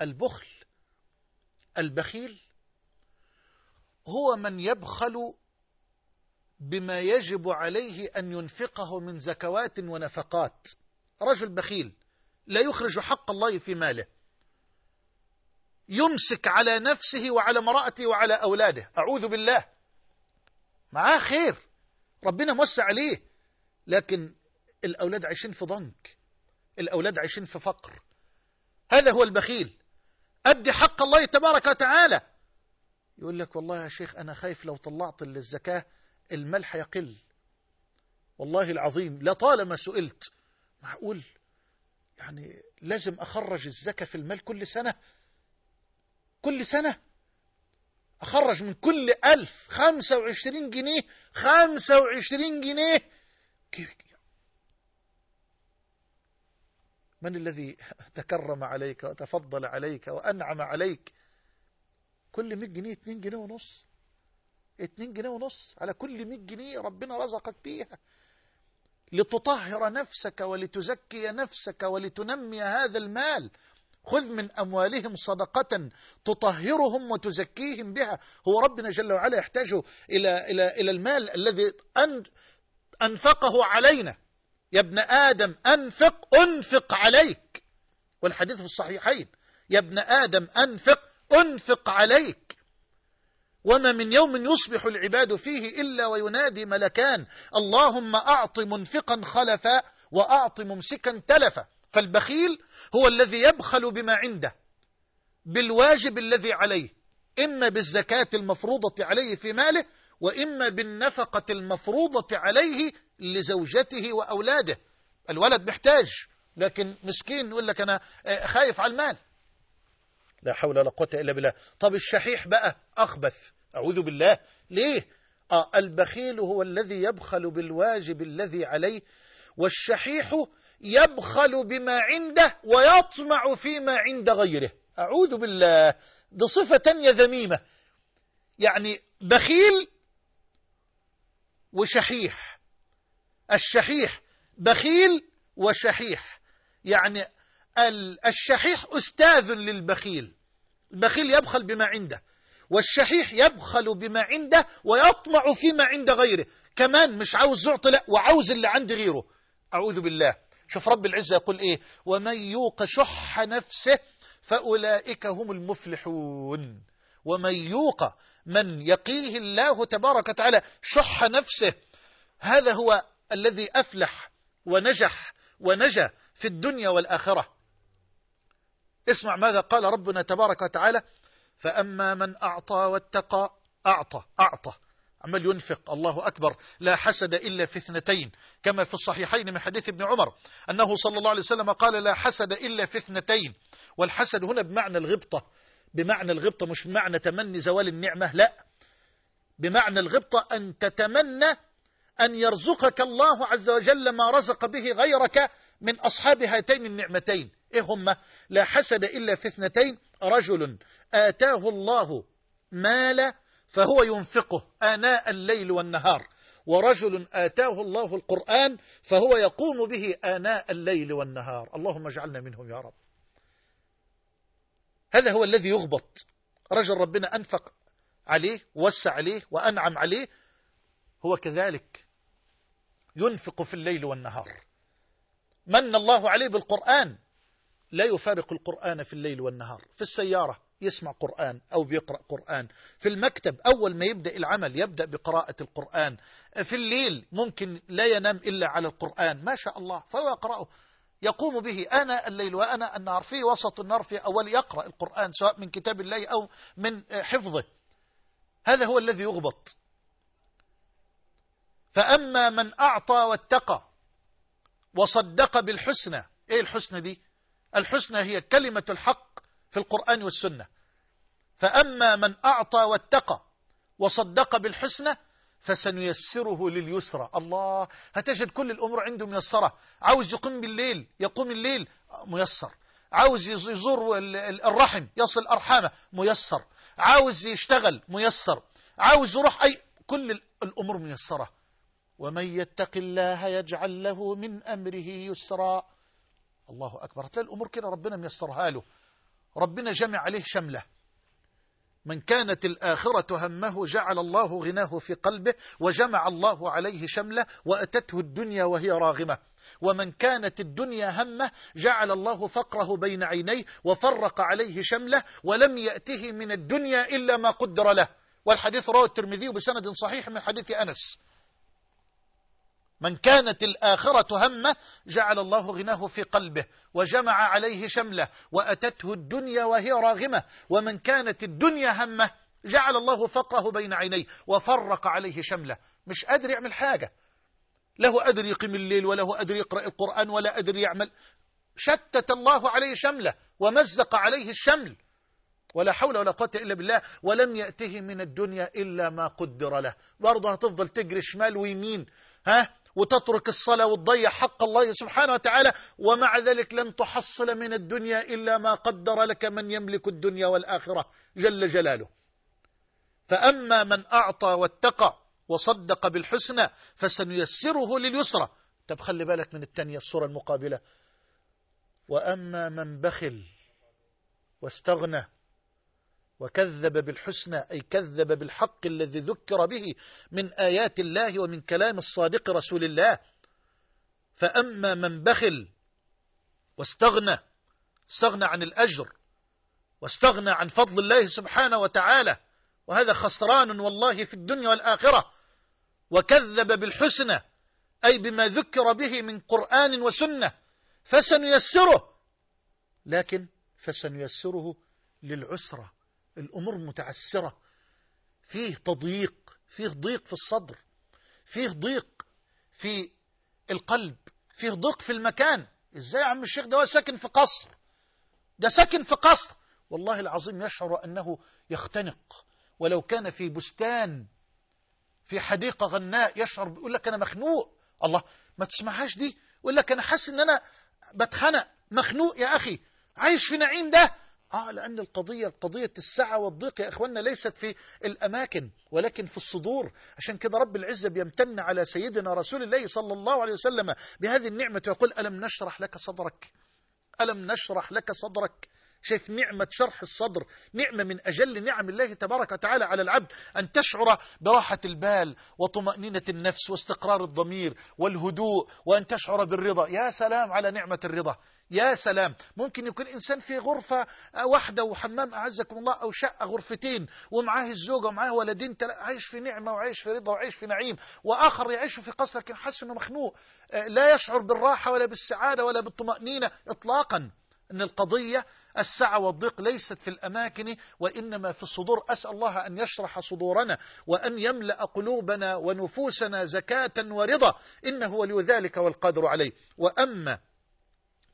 البخل البخيل هو من يبخل بما يجب عليه أن ينفقه من زكوات ونفقات. رجل بخيل لا يخرج حق الله في ماله. يمسك على نفسه وعلى امرأته وعلى أولاده. أعوذ بالله. معاه خير. ربنا موسع عليه. لكن الأولاد عايشين في ضنك. الأولاد عايشين في فقر. هذا هو البخيل. أدي حق الله تبارك وتعالى. يقول لك والله يا شيخ أنا خايف لو طلعت للزكاة الملح يقل. والله العظيم لطالما سئلت معقول؟ يعني لازم أخرج الزكاة في المال كل سنة؟ كل سنة؟ أخرج من كل ألف خمسة وعشرين جنيه خمسة وعشرين جنيه. من الذي تكرم عليك وتفضل عليك وأنعم عليك؟ كل مئة جنيه اتنين جنيه ونص. اتنين جنيه ونص على كل مئة جنيه ربنا رزقك بيها. لتطهر نفسك ولتزكي نفسك ولتنمي هذا المال. خذ من أموالهم صدقة تطهرهم وتزكيهم بها. هو ربنا جل وعلا يحتاج إلى, إلى, إلى المال الذي أنفقه علينا. يا ابن آدم أنفق أنفق عليك. والحديث في الصحيحين. يا ابن آدم أنفق أنفق عليك. وما من يوم يصبح العباد فيه إلا وينادي ملكان اللهم أعط منفقا خلفا وأعط ممسكا تلفا. فالبخيل هو الذي يبخل بما عنده بالواجب الذي عليه إما بالزكاة المفروضة عليه في ماله وإما بالنفقة المفروضة عليه لزوجته وأولاده. الولد محتاج لكن مسكين يقول لك أنا آه، خايف على المال. لا حول ولا قوة إلا بالله. طب الشحيح بقى أخبث. أعوذ بالله. ليه؟ آه البخيل هو الذي يبخل بالواجب الذي عليه والشحيح يبخل بما عنده ويطمع فيما عند غيره. أعوذ بالله. دي صفة تانية ذميمة. يعني بخيل وشحيح. الشحيح بخيل وشحيح. يعني الشحيح أستاذ للبخيل. البخيل يبخل بما عنده والشحيح يبخل بما عنده ويطمع فيما عند غيره. كمان مش عاوز يعطي لا وعاوز اللي عند غيره. أعوذ بالله. شوف رب العزة يقول إيه؟ ومن يوق شح نفسه فأولئك هم المفلحون. ومن يوق من يقيه الله تبارك وتعالى شح نفسه هذا هو الذي أفلح ونجح ونجا في الدنيا والآخرة. اسمع ماذا قال ربنا تبارك وتعالى فأما من أعطى واتقى أعطى أعطى. عمال ينفق الله أكبر. لا حسد إلا في اثنتين كما في الصحيحين من حديث ابن عمر أنه صلى الله عليه وسلم قال لا حسد إلا في اثنتين. والحسد هنا بمعنى الغبطة. بمعنى الغبطة مش بمعنى تمني زوال النعمة لا. بمعنى الغبطة أن تتمنى أن يرزقك الله عز وجل ما رزق به غيرك من أصحاب هاتين النعمتين. إيه هم لا حسد إلا في اثنتين رجل آتاه الله مال فهو ينفقه آناء الليل والنهار ورجل آتاه الله القرآن فهو يقوم به آناء الليل والنهار. اللهم اجعلنا منهم يا رب. هذا هو الذي يغبط. رجل ربنا أنفق عليه وسع عليه وأنعم عليه هو كذلك ينفق في الليل والنهار. من الله عليه بالقرآن. لا يفارق القرآن في الليل والنهار. في السيارة يسمع قرآن أو بيقرأ قرآن. في المكتب أول ما يبدأ العمل يبدأ بقراءة القرآن. في الليل ممكن لا ينام إلا على القرآن. ما شاء الله فهو يقرأه يقوم به أنا الليل وأنا النهار. في وسط النهار في أول يقرأ القرآن سواء من كتاب الله أو من حفظه. هذا هو الذي يغبط. فأما من أعطى واتقى وصدق بالحسنى إيه الحسنى دي؟ الحسنى هي كلمة الحق في القرآن والسنة. فأما من أعطى واتقى وصدق بالحسنى فسنيسره لليسرى. الله هتجد كل الأمور عنده ميسرة. عاوز يقوم بالليل يقوم الليل ميسر. عاوز يزور الرحم يصل أرحامه ميسر. عاوز يشتغل ميسر. عاوز يروح أي كل الأمور ميسرة. ومن يتق الله يجعل له من أمره يسرا. الله أكبر. تلاقي الأمور كده ربنا ميسرها له. ربنا جمع عليه شملة. من كانت الآخرة همه جعل الله غناه في قلبه وجمع الله عليه شملة وأتته الدنيا وهي راغمة. ومن كانت الدنيا همه جعل الله فقره بين عينيه وفرق عليه شملة ولم يأته من الدنيا إلا ما قدر له. والحديث رواه الترمذي بسند صحيح من حديث أنس. من كانت الآخرة همة جعل الله غناه في قلبه وجمع عليه شمله وأتته الدنيا وهي راغمة ومن كانت الدنيا همة جعل الله فقره بين عينيه وفرق عليه شمله. مش قادر يعمل حاجة. له أدر يقيم الليل وله أدر يقرأ القرآن ولا أدر يعمل. شتت الله عليه شمله ومزق عليه الشمل. ولا حول ولا قوة إلا بالله ولم يأته من الدنيا إلا ما قدر له. برضه هتفضل تجري شمال ويمين. ها؟ وتترك الصلاة وتضيع حق الله سبحانه وتعالى ومع ذلك لن تحصل من الدنيا إلا ما قدر لك من يملك الدنيا والآخرة جل جلاله. فأما من أعطى واتقى وصدق بالحسنى فسنيسره لليسرى. طب خلي بالك من التانية الصورة المقابلة. وأما من بخل واستغنى وكذب بالحسنى أي كذب بالحق الذي ذكر به من آيات الله ومن كلام الصادق رسول الله. فأما من بخل واستغنى استغنى عن الأجر واستغنى عن فضل الله سبحانه وتعالى وهذا خسران والله في الدنيا والآخرة. وكذب بالحسنى أي بما ذكر به من قرآن وسنة فسنيسره. لكن فسنيسره للعسرة. الأمور متعسرة. فيه تضييق فيه ضيق في الصدر فيه ضيق في القلب فيه ضيق في المكان. إزاي يا عم الشيخ ده ساكن في قصر؟ ده ساكن في قصر. والله العظيم يشعر أنه يختنق. ولو كان في بستان في حديقة غناء يشعر بيقول لك أنا مخنوق. الله ما تسمعهاش دي؟ يقول لك أنا حاسس أن أنا بتخنق. مخنوق يا أخي. عايش في نعيم ده؟ آه لأن القضية قضية السعة والضيق يا إخواننا ليست في الأماكن ولكن في الصدور. عشان كده رب العزة بيمتن على سيدنا رسول الله صلى الله عليه وسلم بهذه النعمة ويقول ألم نشرح لك صدرك؟ ألم نشرح لك صدرك؟ شايف نعمة شرح الصدر نعمة من أجل نعم الله تبارك وتعالى على العبد أن تشعر براحة البال وطمأنينة النفس واستقرار الضمير والهدوء وأن تشعر بالرضا. يا سلام على نعمة الرضا. يا سلام. ممكن يكون إنسان في غرفة واحدة وحمام أعزكم الله أو شقة غرفتين ومعاه الزوجة ومعاه ولدين عايش في نعمة وعايش في رضا وعايش في نعيم وآخر يعيش في قصر لكن حاسس أنه مخنوق لا يشعر بالراحة ولا بالسعادة ولا بالطمأنينة إطلاقا أن القضية السعة والضيق ليست في الأماكن وإنما في الصدور. أسأل الله أن يشرح صدورنا وأن يملأ قلوبنا ونفوسنا زكاة ورضا. إنه ولي ذلك والقادر عليه. وأما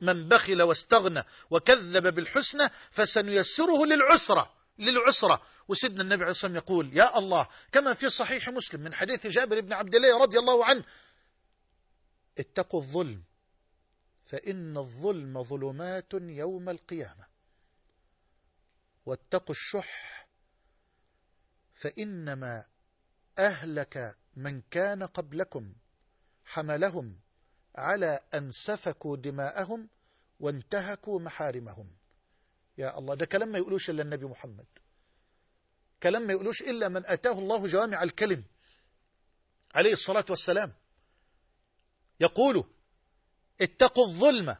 من بخل واستغنى وكذب بالحسنى فسنيسره للعسرة للعسرة. وسيدنا النبي عليه الصلاة والسلام يقول يا الله كما في صحيح مسلم من حديث جابر بن عبد الله رضي الله عنه اتقوا الظلم فإن الظلم ظلمات يوم القيامة. واتقوا الشح فإنما أهلك من كان قبلكم حملهم على أن سفكوا دماءهم وانتهكوا محارمهم. يا الله ده كلام ما يقولوش إلا النبي محمد. كلام ما يقولوش إلا من أتاه الله جوامع الكلم عليه الصلاة والسلام. يقول اتقوا الظلم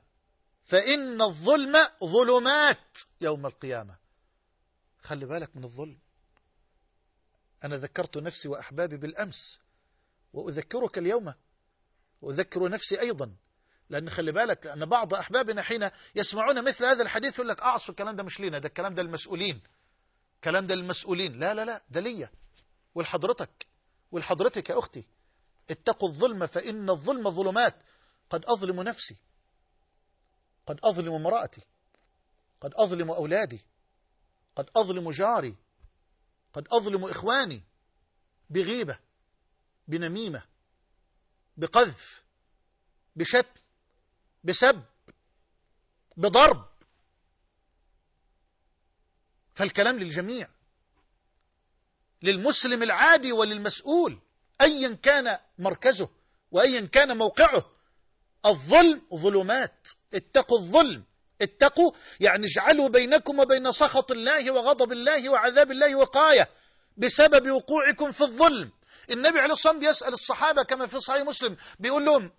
فإن الظلم ظلمات يوم القيامة. خلي بالك من الظلم. أنا ذكرت نفسي وأحبابي بالأمس وأذكرك اليوم وأذكر نفسي أيضا. لأن خلي بالك أن بعض أحبابنا حين يسمعون مثل هذا الحديث يقول لك أعصوا الكلام ده مش لينا ده الكلام ده المسؤولين. الكلام ده للمسؤولين لا لا لا ده ليا. ولحضرتك ولحضرتك يا أختي اتقوا الظلم فإن الظلم ظلمات. قد أظلم نفسي. قد أظلم امرأتي. قد أظلم أولادي. قد أظلم جاري. قد أظلم إخواني. بغيبة. بنميمة. بقذف بشتم بسب بضرب. فالكلام للجميع للمسلم العادي وللمسؤول أيا كان مركزه وأيا كان موقعه. الظلم ظلمات اتقوا الظلم اتقوا يعني اجعلوا بينكم وبين سخط الله وغضب الله وعذاب الله وقاية بسبب وقوعكم في الظلم. النبي عليه الصلاة والسلام بيسأل الصحابة كما في صحيح مسلم بيقول لهم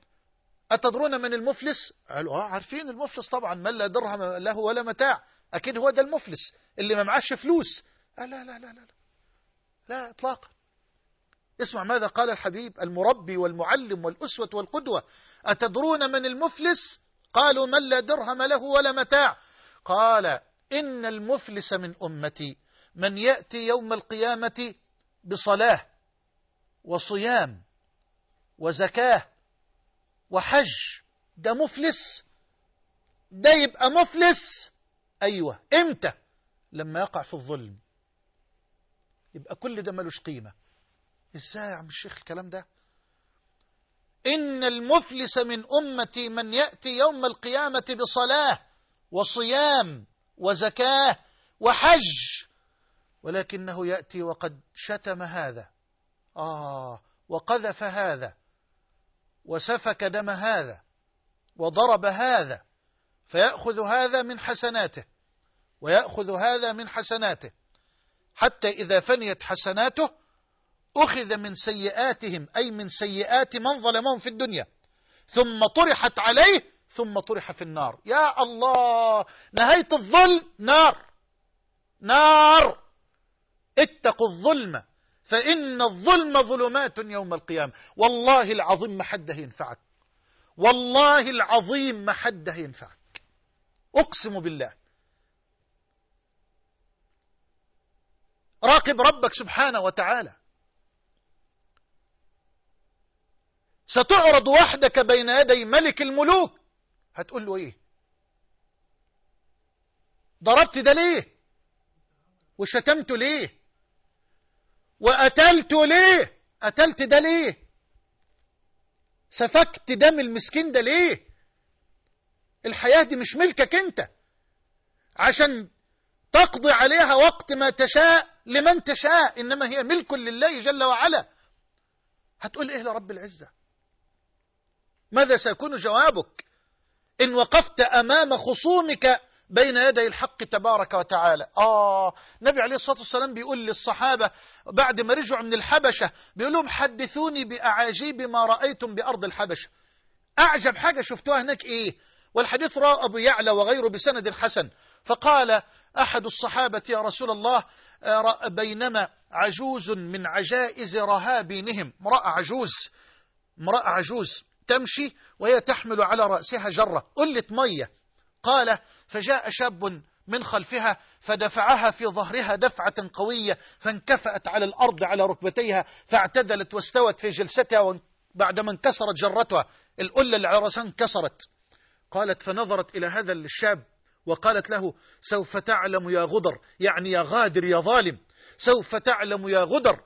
أتدرون من المفلس؟ قالوا آه عارفين المفلس طبعا من لا درهم له ولا متاع أكيد هو ده المفلس اللي ما معاش فلوس. لا لا لا لا لا, لا إطلاقا. اسمع ماذا قال الحبيب المربي والمعلم والأسوة والقدوة. أتدرون من المفلس؟ قالوا من لا درهم له ولا متاع. قال إن المفلس من أمتي من يأتي يوم القيامة بصلاة. وصيام وزكاة وحج. ده مفلس. ده يبقى مفلس. أيوة. إمتى؟ لما يقع في الظلم. يبقى كل ده ملوش قيمة. إزاي يا عم الشيخ الكلام ده؟ إن المفلس من أمتي من يأتي يوم القيامة بصلاة وصيام وزكاة وحج. ولكنه يأتي وقد شتم هذا. آه وقذف هذا وسفك دم هذا وضرب هذا فيأخذ هذا من حسناته ويأخذ هذا من حسناته حتى إذا فنيت حسناته أخذ من سيئاتهم أي من سيئات من ظلمهم في الدنيا ثم طرحت عليه ثم طرح في النار. يا الله نهاية الظلم نار نار اتقوا الظلم. فإن الظلم ظلمات يوم القيامة. والله العظيم ما حده ينفعك والله العظيم ما حده ينفعك أقسم بالله. راقب ربك سبحانه وتعالى. ستعرض وحدك بين يدي ملك الملوك. هتقول له إيه؟ ضربت ده ليه؟ وشتمت ليه؟ وقتلت ليه؟ قتلت ده ليه؟ سفكت دم المسكين ده ليه؟ الحياة دي مش ملكك انت. عشان تقضي عليها وقت ما تشاء لمن تشاء إنما هي ملك لله جل وعلا. هتقول إيه لرب العزة؟ ماذا سيكون جوابك؟ إن وقفت أمام خصومك بين يدي الحق تبارك وتعالى. آه نبي عليه الصلاة والسلام بيقول للصحابة بعد ما رجعوا من الحبشة بيقول لهم حدثوني بأعاجيب ما رأيتم بأرض الحبشة. أعجب حاجة شفتوها هناك إيه؟ والحديث رأى أبو يعلى وغيره بسند حسن. فقال أحد الصحابة يا رسول الله بينما عجوز من عجائز رهابينهم. امرأة عجوز امرأة عجوز تمشي وهي تحمل على رأسها جرة قلة مية. قال فجاء شاب من خلفها فدفعها في ظهرها دفعة قوية فانكفأت على الأرض على ركبتيها فاعتدلت واستوت في جلستها بعدما انكسرت جرتها. على رأسها انكسرت. قالت فنظرت إلى هذا الشاب وقالت له سوف تعلم يا غدر يعني يا غادر يا ظالم سوف تعلم يا غدر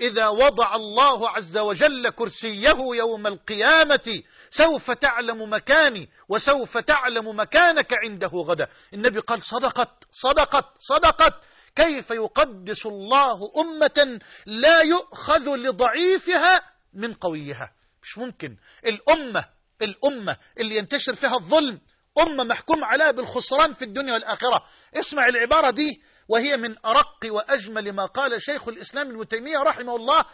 إذا وضع الله عز وجل كرسيه يوم القيامة سوف تعلم مكاني وسوف تعلم مكانك عنده غدا. النبي قال صدقت صدقت صدقت. كيف يقدس الله أمة لا يؤخذ لضعيفها من قويها؟ مش ممكن. الأمة الأمة اللي ينتشر فيها الظلم أمة محكوم عليها بالخسران في الدنيا والآخرة. اسمع العبارة دي وهي من أرق وأجمل ما قال شيخ الإسلام ابن تيمية رحمه الله.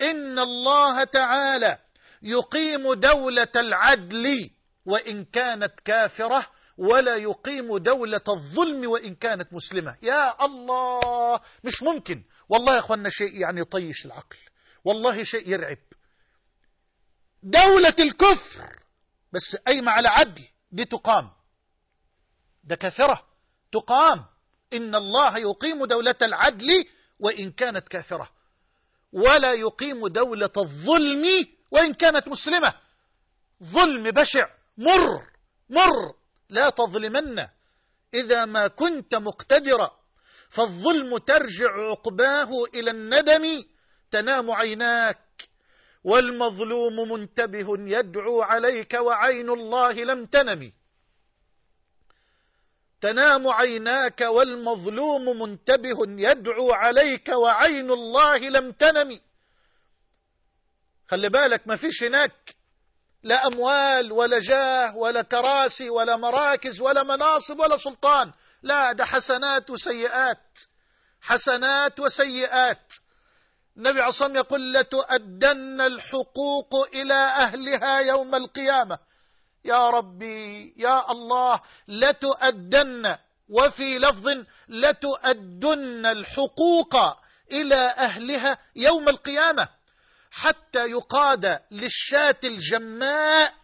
إن الله تعالى يقيم دولة العدل وإن كانت كافرة ولا يقيم دولة الظلم وإن كانت مسلمة. يا الله مش ممكن. والله يا أخوانا شيء يعني يطيش العقل. والله شيء يرعب. دولة الكفر بس قايمة على عدل دي تقام ده كافرة. تقام. إن الله يقيم دولة العدل وإن كانت كافرة. ولا يقيم دولة الظلم وإن كانت مسلمة ظلم بشع مر مر. لا تظلمن. إذا ما كنت مقتدرا فالظلم ترجع عقباه إلى الندم تنام عيناك. والمظلوم منتبه يدعو عليك وعين الله لم تنم. تنام عيناك والمظلوم منتبه يدعو عليك وعين الله لم تنم. خلي بالك ما فيش هناك لا أموال ولا جاه ولا كراسي ولا مراكز ولا مناصب ولا سلطان. لا ده حسنات وسيئات حسنات وسيئات. النبي عليه الصلاة يقول لتؤدن الحقوق إلى أهلها يوم القيامة. يا ربي يا الله لتؤدن وفي لفظ لتؤدن الحقوق إلى أهلها يوم القيامة. حتى يقاد للشاة الجماء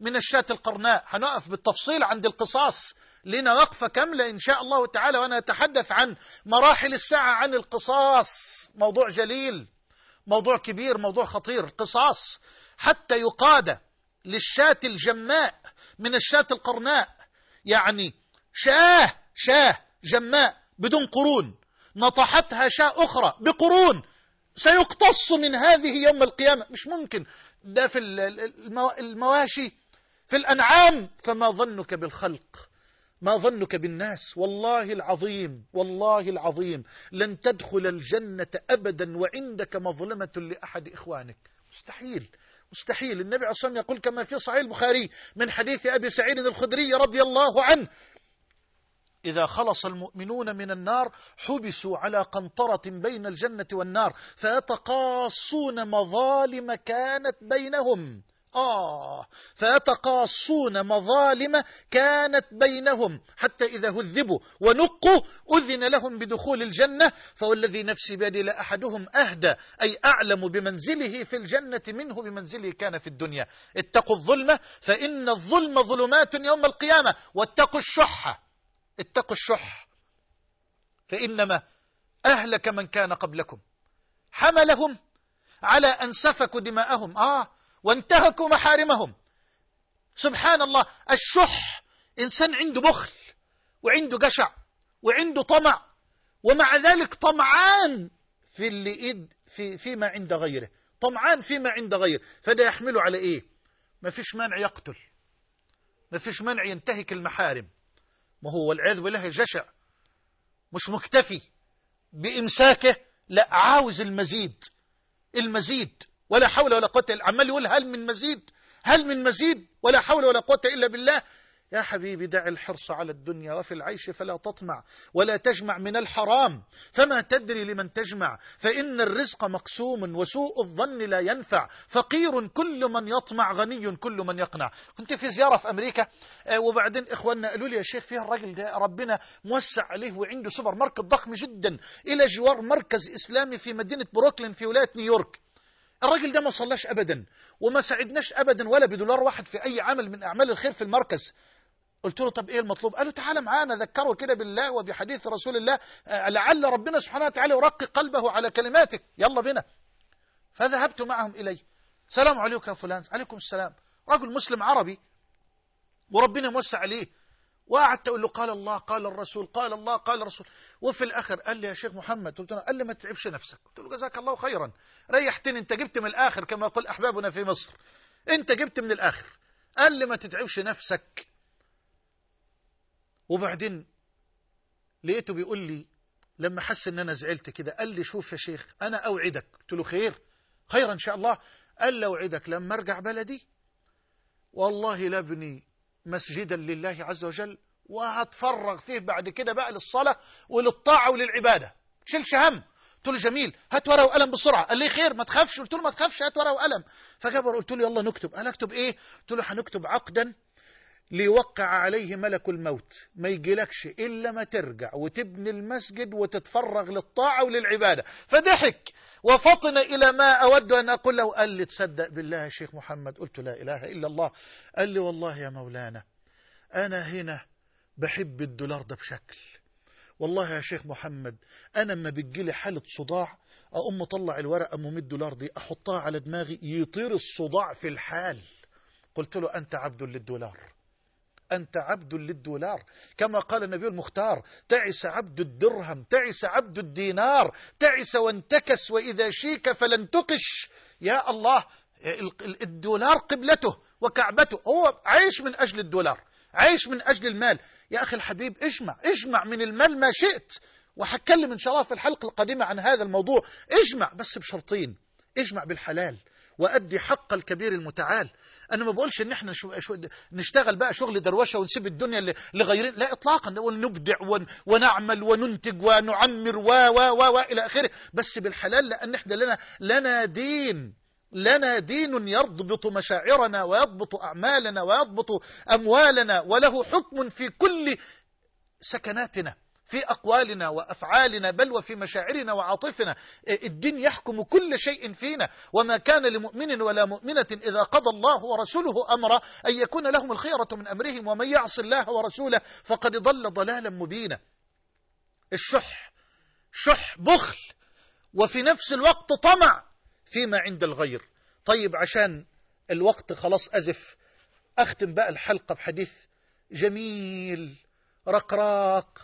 من الشاة القرناء. هنقف بالتفصيل عند القصاص لنا وقفة كاملة إن شاء الله تعالى وأنا أتحدث عن مراحل الساعة عن القصاص. موضوع جليل موضوع كبير موضوع خطير. قصاص حتى يقاد للشاة الجماء من الشاة القرناء. يعني شاة شاة جماء بدون قرون. نطحتها شاة أخرى بقرون. سيقتص من هذه يوم القيامة. مش ممكن. ده في المواشي. في الأنعام. فما ظنك بالخلق. ما ظنك بالناس. والله العظيم. والله العظيم. لن تدخل الجنة أبدا وعندك مظلمة لأحد إخوانك. مستحيل. مستحيل. النبي عليه الصلاة والسلام يقول كما في صحيح البخاري من حديث أبي سعيد الخدري رضي الله عنه إذا خلص المؤمنون من النار حبسوا على قنطرة بين الجنة والنار فيتقاصون مظالم كانت بينهم. آه فيتقاصون مظالم كانت بينهم حتى إذا هذبوا ونقوا أذن لهم بدخول الجنة فوالذي نفسي بيدي لأحدهم أهدى أي أعلم بمنزله في الجنة منه بمنزله كان في الدنيا. اتقوا الظلم فإن الظلم ظلمات يوم القيامة واتقوا الشح. اتقوا الشح فإنما أهلك من كان قبلكم. حملهم على أن سفكوا دماءهم آه وانتهكوا محارمهم. سبحان الله الشح إنسان عنده بخل وعنده جشع وعنده طمع ومع ذلك طمعان في اللي في فيما عند غيره. طمعان فيما عند غيره. فده يحمله على إيه؟ ما فيش مانع يقتل. ما فيش مانع ينتهك المحارم. ما هو والعياذ بالله جشع مش مكتفي بإمساكه لا عاوز المزيد. المزيد ولا حول ولا قوة إلا عمال يقول هل من مزيد؟ هل من مزيد؟ ولا حول ولا قوة إلا بالله. يا حبيبي دع الحرص على الدنيا وفي العيش فلا تطمع ولا تجمع من الحرام. فما تدري لمن تجمع. فإن الرزق مقسوم وسوء الظن لا ينفع. فقير كل من يطمع غني كل من يقنع. كنت في زيارة في أمريكا آه، وبعدين إخواننا قالوا لي يا شيخ فيها الراجل ده ربنا موسع عليه وعنده سوبر ماركت ضخم جدا إلى جوار مركز إسلامي في مدينة بروكلين في ولاية نيويورك. الراجل ده ما صلاش ابدا وما ساعدناش ابدا ولا بدولار واحد في أي عمل من أعمال الخير في المركز. قلت له طب إيه المطلوب؟ قال له تعالى معانا ذكره كده بالله وبحديث رسول الله آه، لعل ربنا سبحانه وتعالى يرقي قلبه على كلماتك. يلا بنا. فذهبت معهم إليه. سلام عليكم يا فلان. عليكم السلام. رجل مسلم عربي. وربنا موسع عليه. وقعدت أقول له قال الله قال الرسول قال الله قال الرسول. وفي الآخر قال لي يا شيخ محمد قلت له قال لي ما تتعبش نفسك. قلت له جزاك الله خيرا. ريحتني أنت جبت من الآخر كما يقول أحبابنا في مصر. أنت جبت من الآخر. قال لي ما تتعبش نفسك. وبعدين لقيته بيقول لي لما حس إن أنا زعلت كده قال لي شوف يا شيخ أنا أوعدك. قلت له خير. خير إن شاء الله. قال لي أوعدك لما أرجع بلدي والله لابني مسجدا لله عز وجل وهتفرغ فيه بعد كده بقى للصلاة وللطاعة وللعبادة. شيلش هم. قلت له جميل. هات ورقة وقلم بسرعة. قال لي خير ما تخافش. قلت له ما تخافش هات ورقة وقلم. فجاب قلت له يلا نكتب. قال أكتب إيه؟ قلت له هنكتب عقدا ليوقع عليه ملك الموت. ما يجيلكش إلا ما ترجع وتبني المسجد وتتفرغ للطاعة وللعبادة. فضحك وفطن إلى ما أود أن أقول له. قال لي تصدق بالله يا شيخ محمد. قلت لا إله إلا الله. قال لي والله يا مولانا أنا هنا بحب الدولار ده بشكل. والله يا شيخ محمد أنا لما بتجيلي حالة صداع أقوم مطلع الورقة أم 100 دولار دي أحطها على دماغي يطير الصداع في الحال. قلت له أنت عبد للدولار. أنت عبد للدولار. كما قال النبي المختار تعس عبد الدرهم تعس عبد الدينار تعس وانتكس وإذا شيك فلن تقش. يا الله الدولار قبلته وكعبته. هو عايش من أجل الدولار عايش من أجل المال. يا أخي الحبيب اجمع اجمع من المال ما شئت. وهتكلم إن شاء الله في الحلقة القادمة عن هذا الموضوع. اجمع بس بشرطين. اجمع بالحلال وأدي حق الكبير المتعال. أنا ما بقولش إن إحنا شو شو نشتغل بقى شغل دروشة ونسيب الدنيا لغيرنا لا اطلاقا نبدع ونعمل وننتج ونعمر و و و, و إلى آخره. بس بالحلال لأن إحنا لنا لنا دين. لنا دين يضبط مشاعرنا ويضبط أعمالنا ويضبط أموالنا وله حكم في كل سكناتنا. في أقوالنا وأفعالنا بل وفي مشاعرنا وعاطفنا. الدين يحكم كل شيء فينا. وما كان لمؤمن ولا مؤمنة إذا قضى الله ورسوله أمر أن يكون لهم الخيرة من أمرهم ومن يعص الله ورسوله فقد ضل ضلالا مبينا. الشح شح بخل وفي نفس الوقت طمع فيما عند الغير. طيب عشان الوقت خلاص أزف أختم بقى الحلقة بحديث جميل رقراق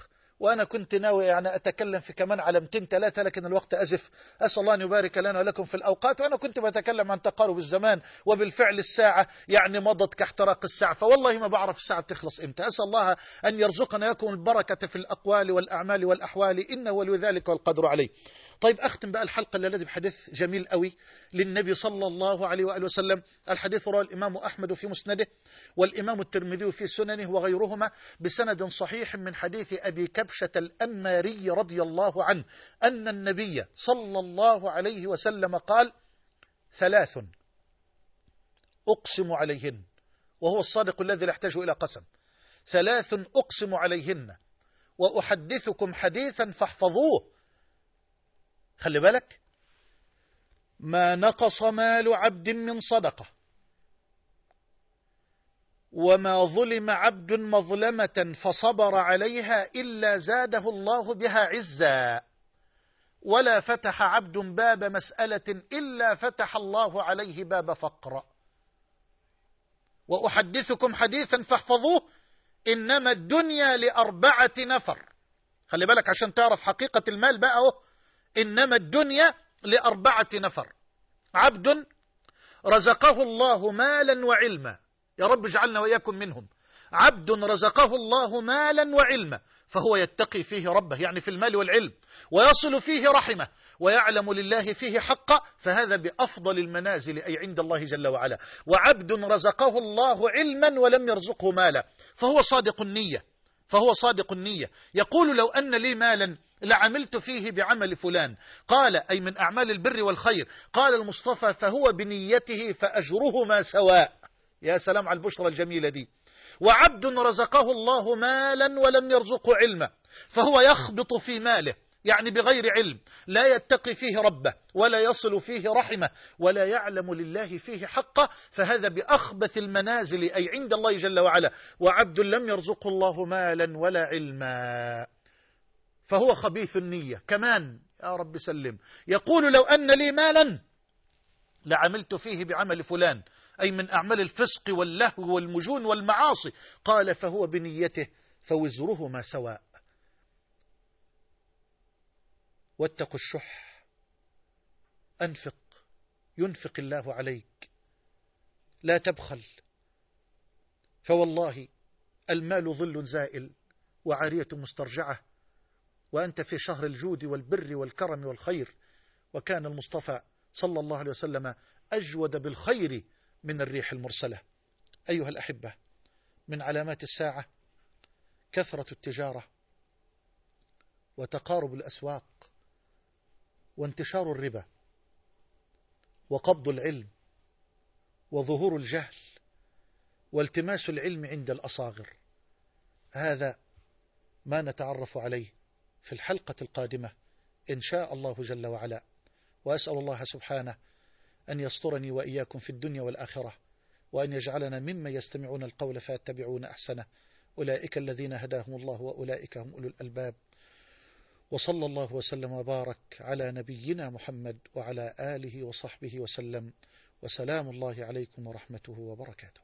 وأنا كنت ناوي يعني أتكلم في كمان علامتين ثلاثة لكن الوقت أزف. أسأل الله أن يبارك لنا ولكم في الأوقات. وأنا كنت بتكلم عن تقارب الزمان وبالفعل الساعة يعني مضت كاحتراق الساعة. فوالله ما بعرف الساعة تخلص إمتى. أسأل الله أن يرزقنا يكون البركة في الأقوال والأعمال والأحوال. إنه ولي ذلك والقدر عليه. طيب أختم بقى الحلقة التي بحديث جميل قوي للنبي صلى الله عليه وآله وسلم. الحديث رواه الإمام أحمد في مسنده والإمام الترمذي في سننه وغيرهما بسند صحيح من حديث أبي كبشة الأنماري رضي الله عنه أن النبي صلى الله عليه وسلم قال ثلاث أقسم عليهن وهو الصادق الذي لا يحتاج إلى قسم. ثلاث أقسم عليهن وأحدثكم حديثا فاحفظوه خلي بالك. ما نقص مال عبد من صدقة. وما ظلم عبد مظلمة فصبر عليها إلا زاده الله بها عزا. ولا فتح عبد باب مسألة إلا فتح الله عليه باب فقر. وأحدثكم حديثا فاحفظوه. إنما الدنيا لأربعة نفر. خلي بالك عشان تعرف حقيقة المال بقى إنما الدنيا لأربعة نفر. عبد رزقه الله مالا وعلما. يا رب اجعلنا وإياكم منهم. عبد رزقه الله مالا وعلما. فهو يتقي فيه ربه يعني في المال والعلم. ويصل فيه رحمه. ويعلم لله فيه حقا فهذا بأفضل المنازل أي عند الله جل وعلا. وعبد رزقه الله علما ولم يرزقه مالا. فهو صادق النية. فهو صادق النية. يقول لو أن لي مالا لعملت فيه بعمل فلان. قال أي من أعمال البر والخير. قال المصطفى فهو بنيته فأجرهما سواء. يا سلام على البشرى الجميلة دي. وعبد رزقه الله مالا ولم يرزقه علما. فهو يخبط في ماله يعني بغير علم. لا يتقي فيه ربه ولا يصل فيه رحمه ولا يعلم لله فيه حقه. فهذا بأخبث المنازل أي عند الله جل وعلا. وعبد لم يرزقه الله مالا ولا علما. فهو خبيث النية. كمان يا رب سلم. يقول لو أن لي مالا لعملت فيه بعمل فلان أي من أعمال الفسق واللهو والمجون والمعاصي. قال فهو بنيته فوزرهما سواء. واتقوا الشح. أنفق. ينفق الله عليك. لا تبخل. فوالله المال ظل زائل وعارية مسترجعة. وأنت في شهر الجود والبر والكرم والخير. وكان المصطفى صلى الله عليه وسلم أجود بالخير من الريح المرسلة. أيها الأحبة من علامات الساعة كثرة التجارة وتقارب الأسواق وانتشار الربا وقبض العلم وظهور الجهل والتماس العلم عند الأصاغر. هذا ما نتعرف عليه. في الحلقة القادمة إن شاء الله جل وعلا. وأسأل الله سبحانه أن يسترني وإياكم في الدنيا والآخرة وأن يجعلنا ممن يستمعون القول فيتبعون أحسنه. أولئك الذين هداهم الله وأولئك هم أولو الألباب. وصلى الله وسلم وبارك على نبينا محمد وعلى آله وصحبه وسلم. وسلام الله عليكم ورحمته وبركاته.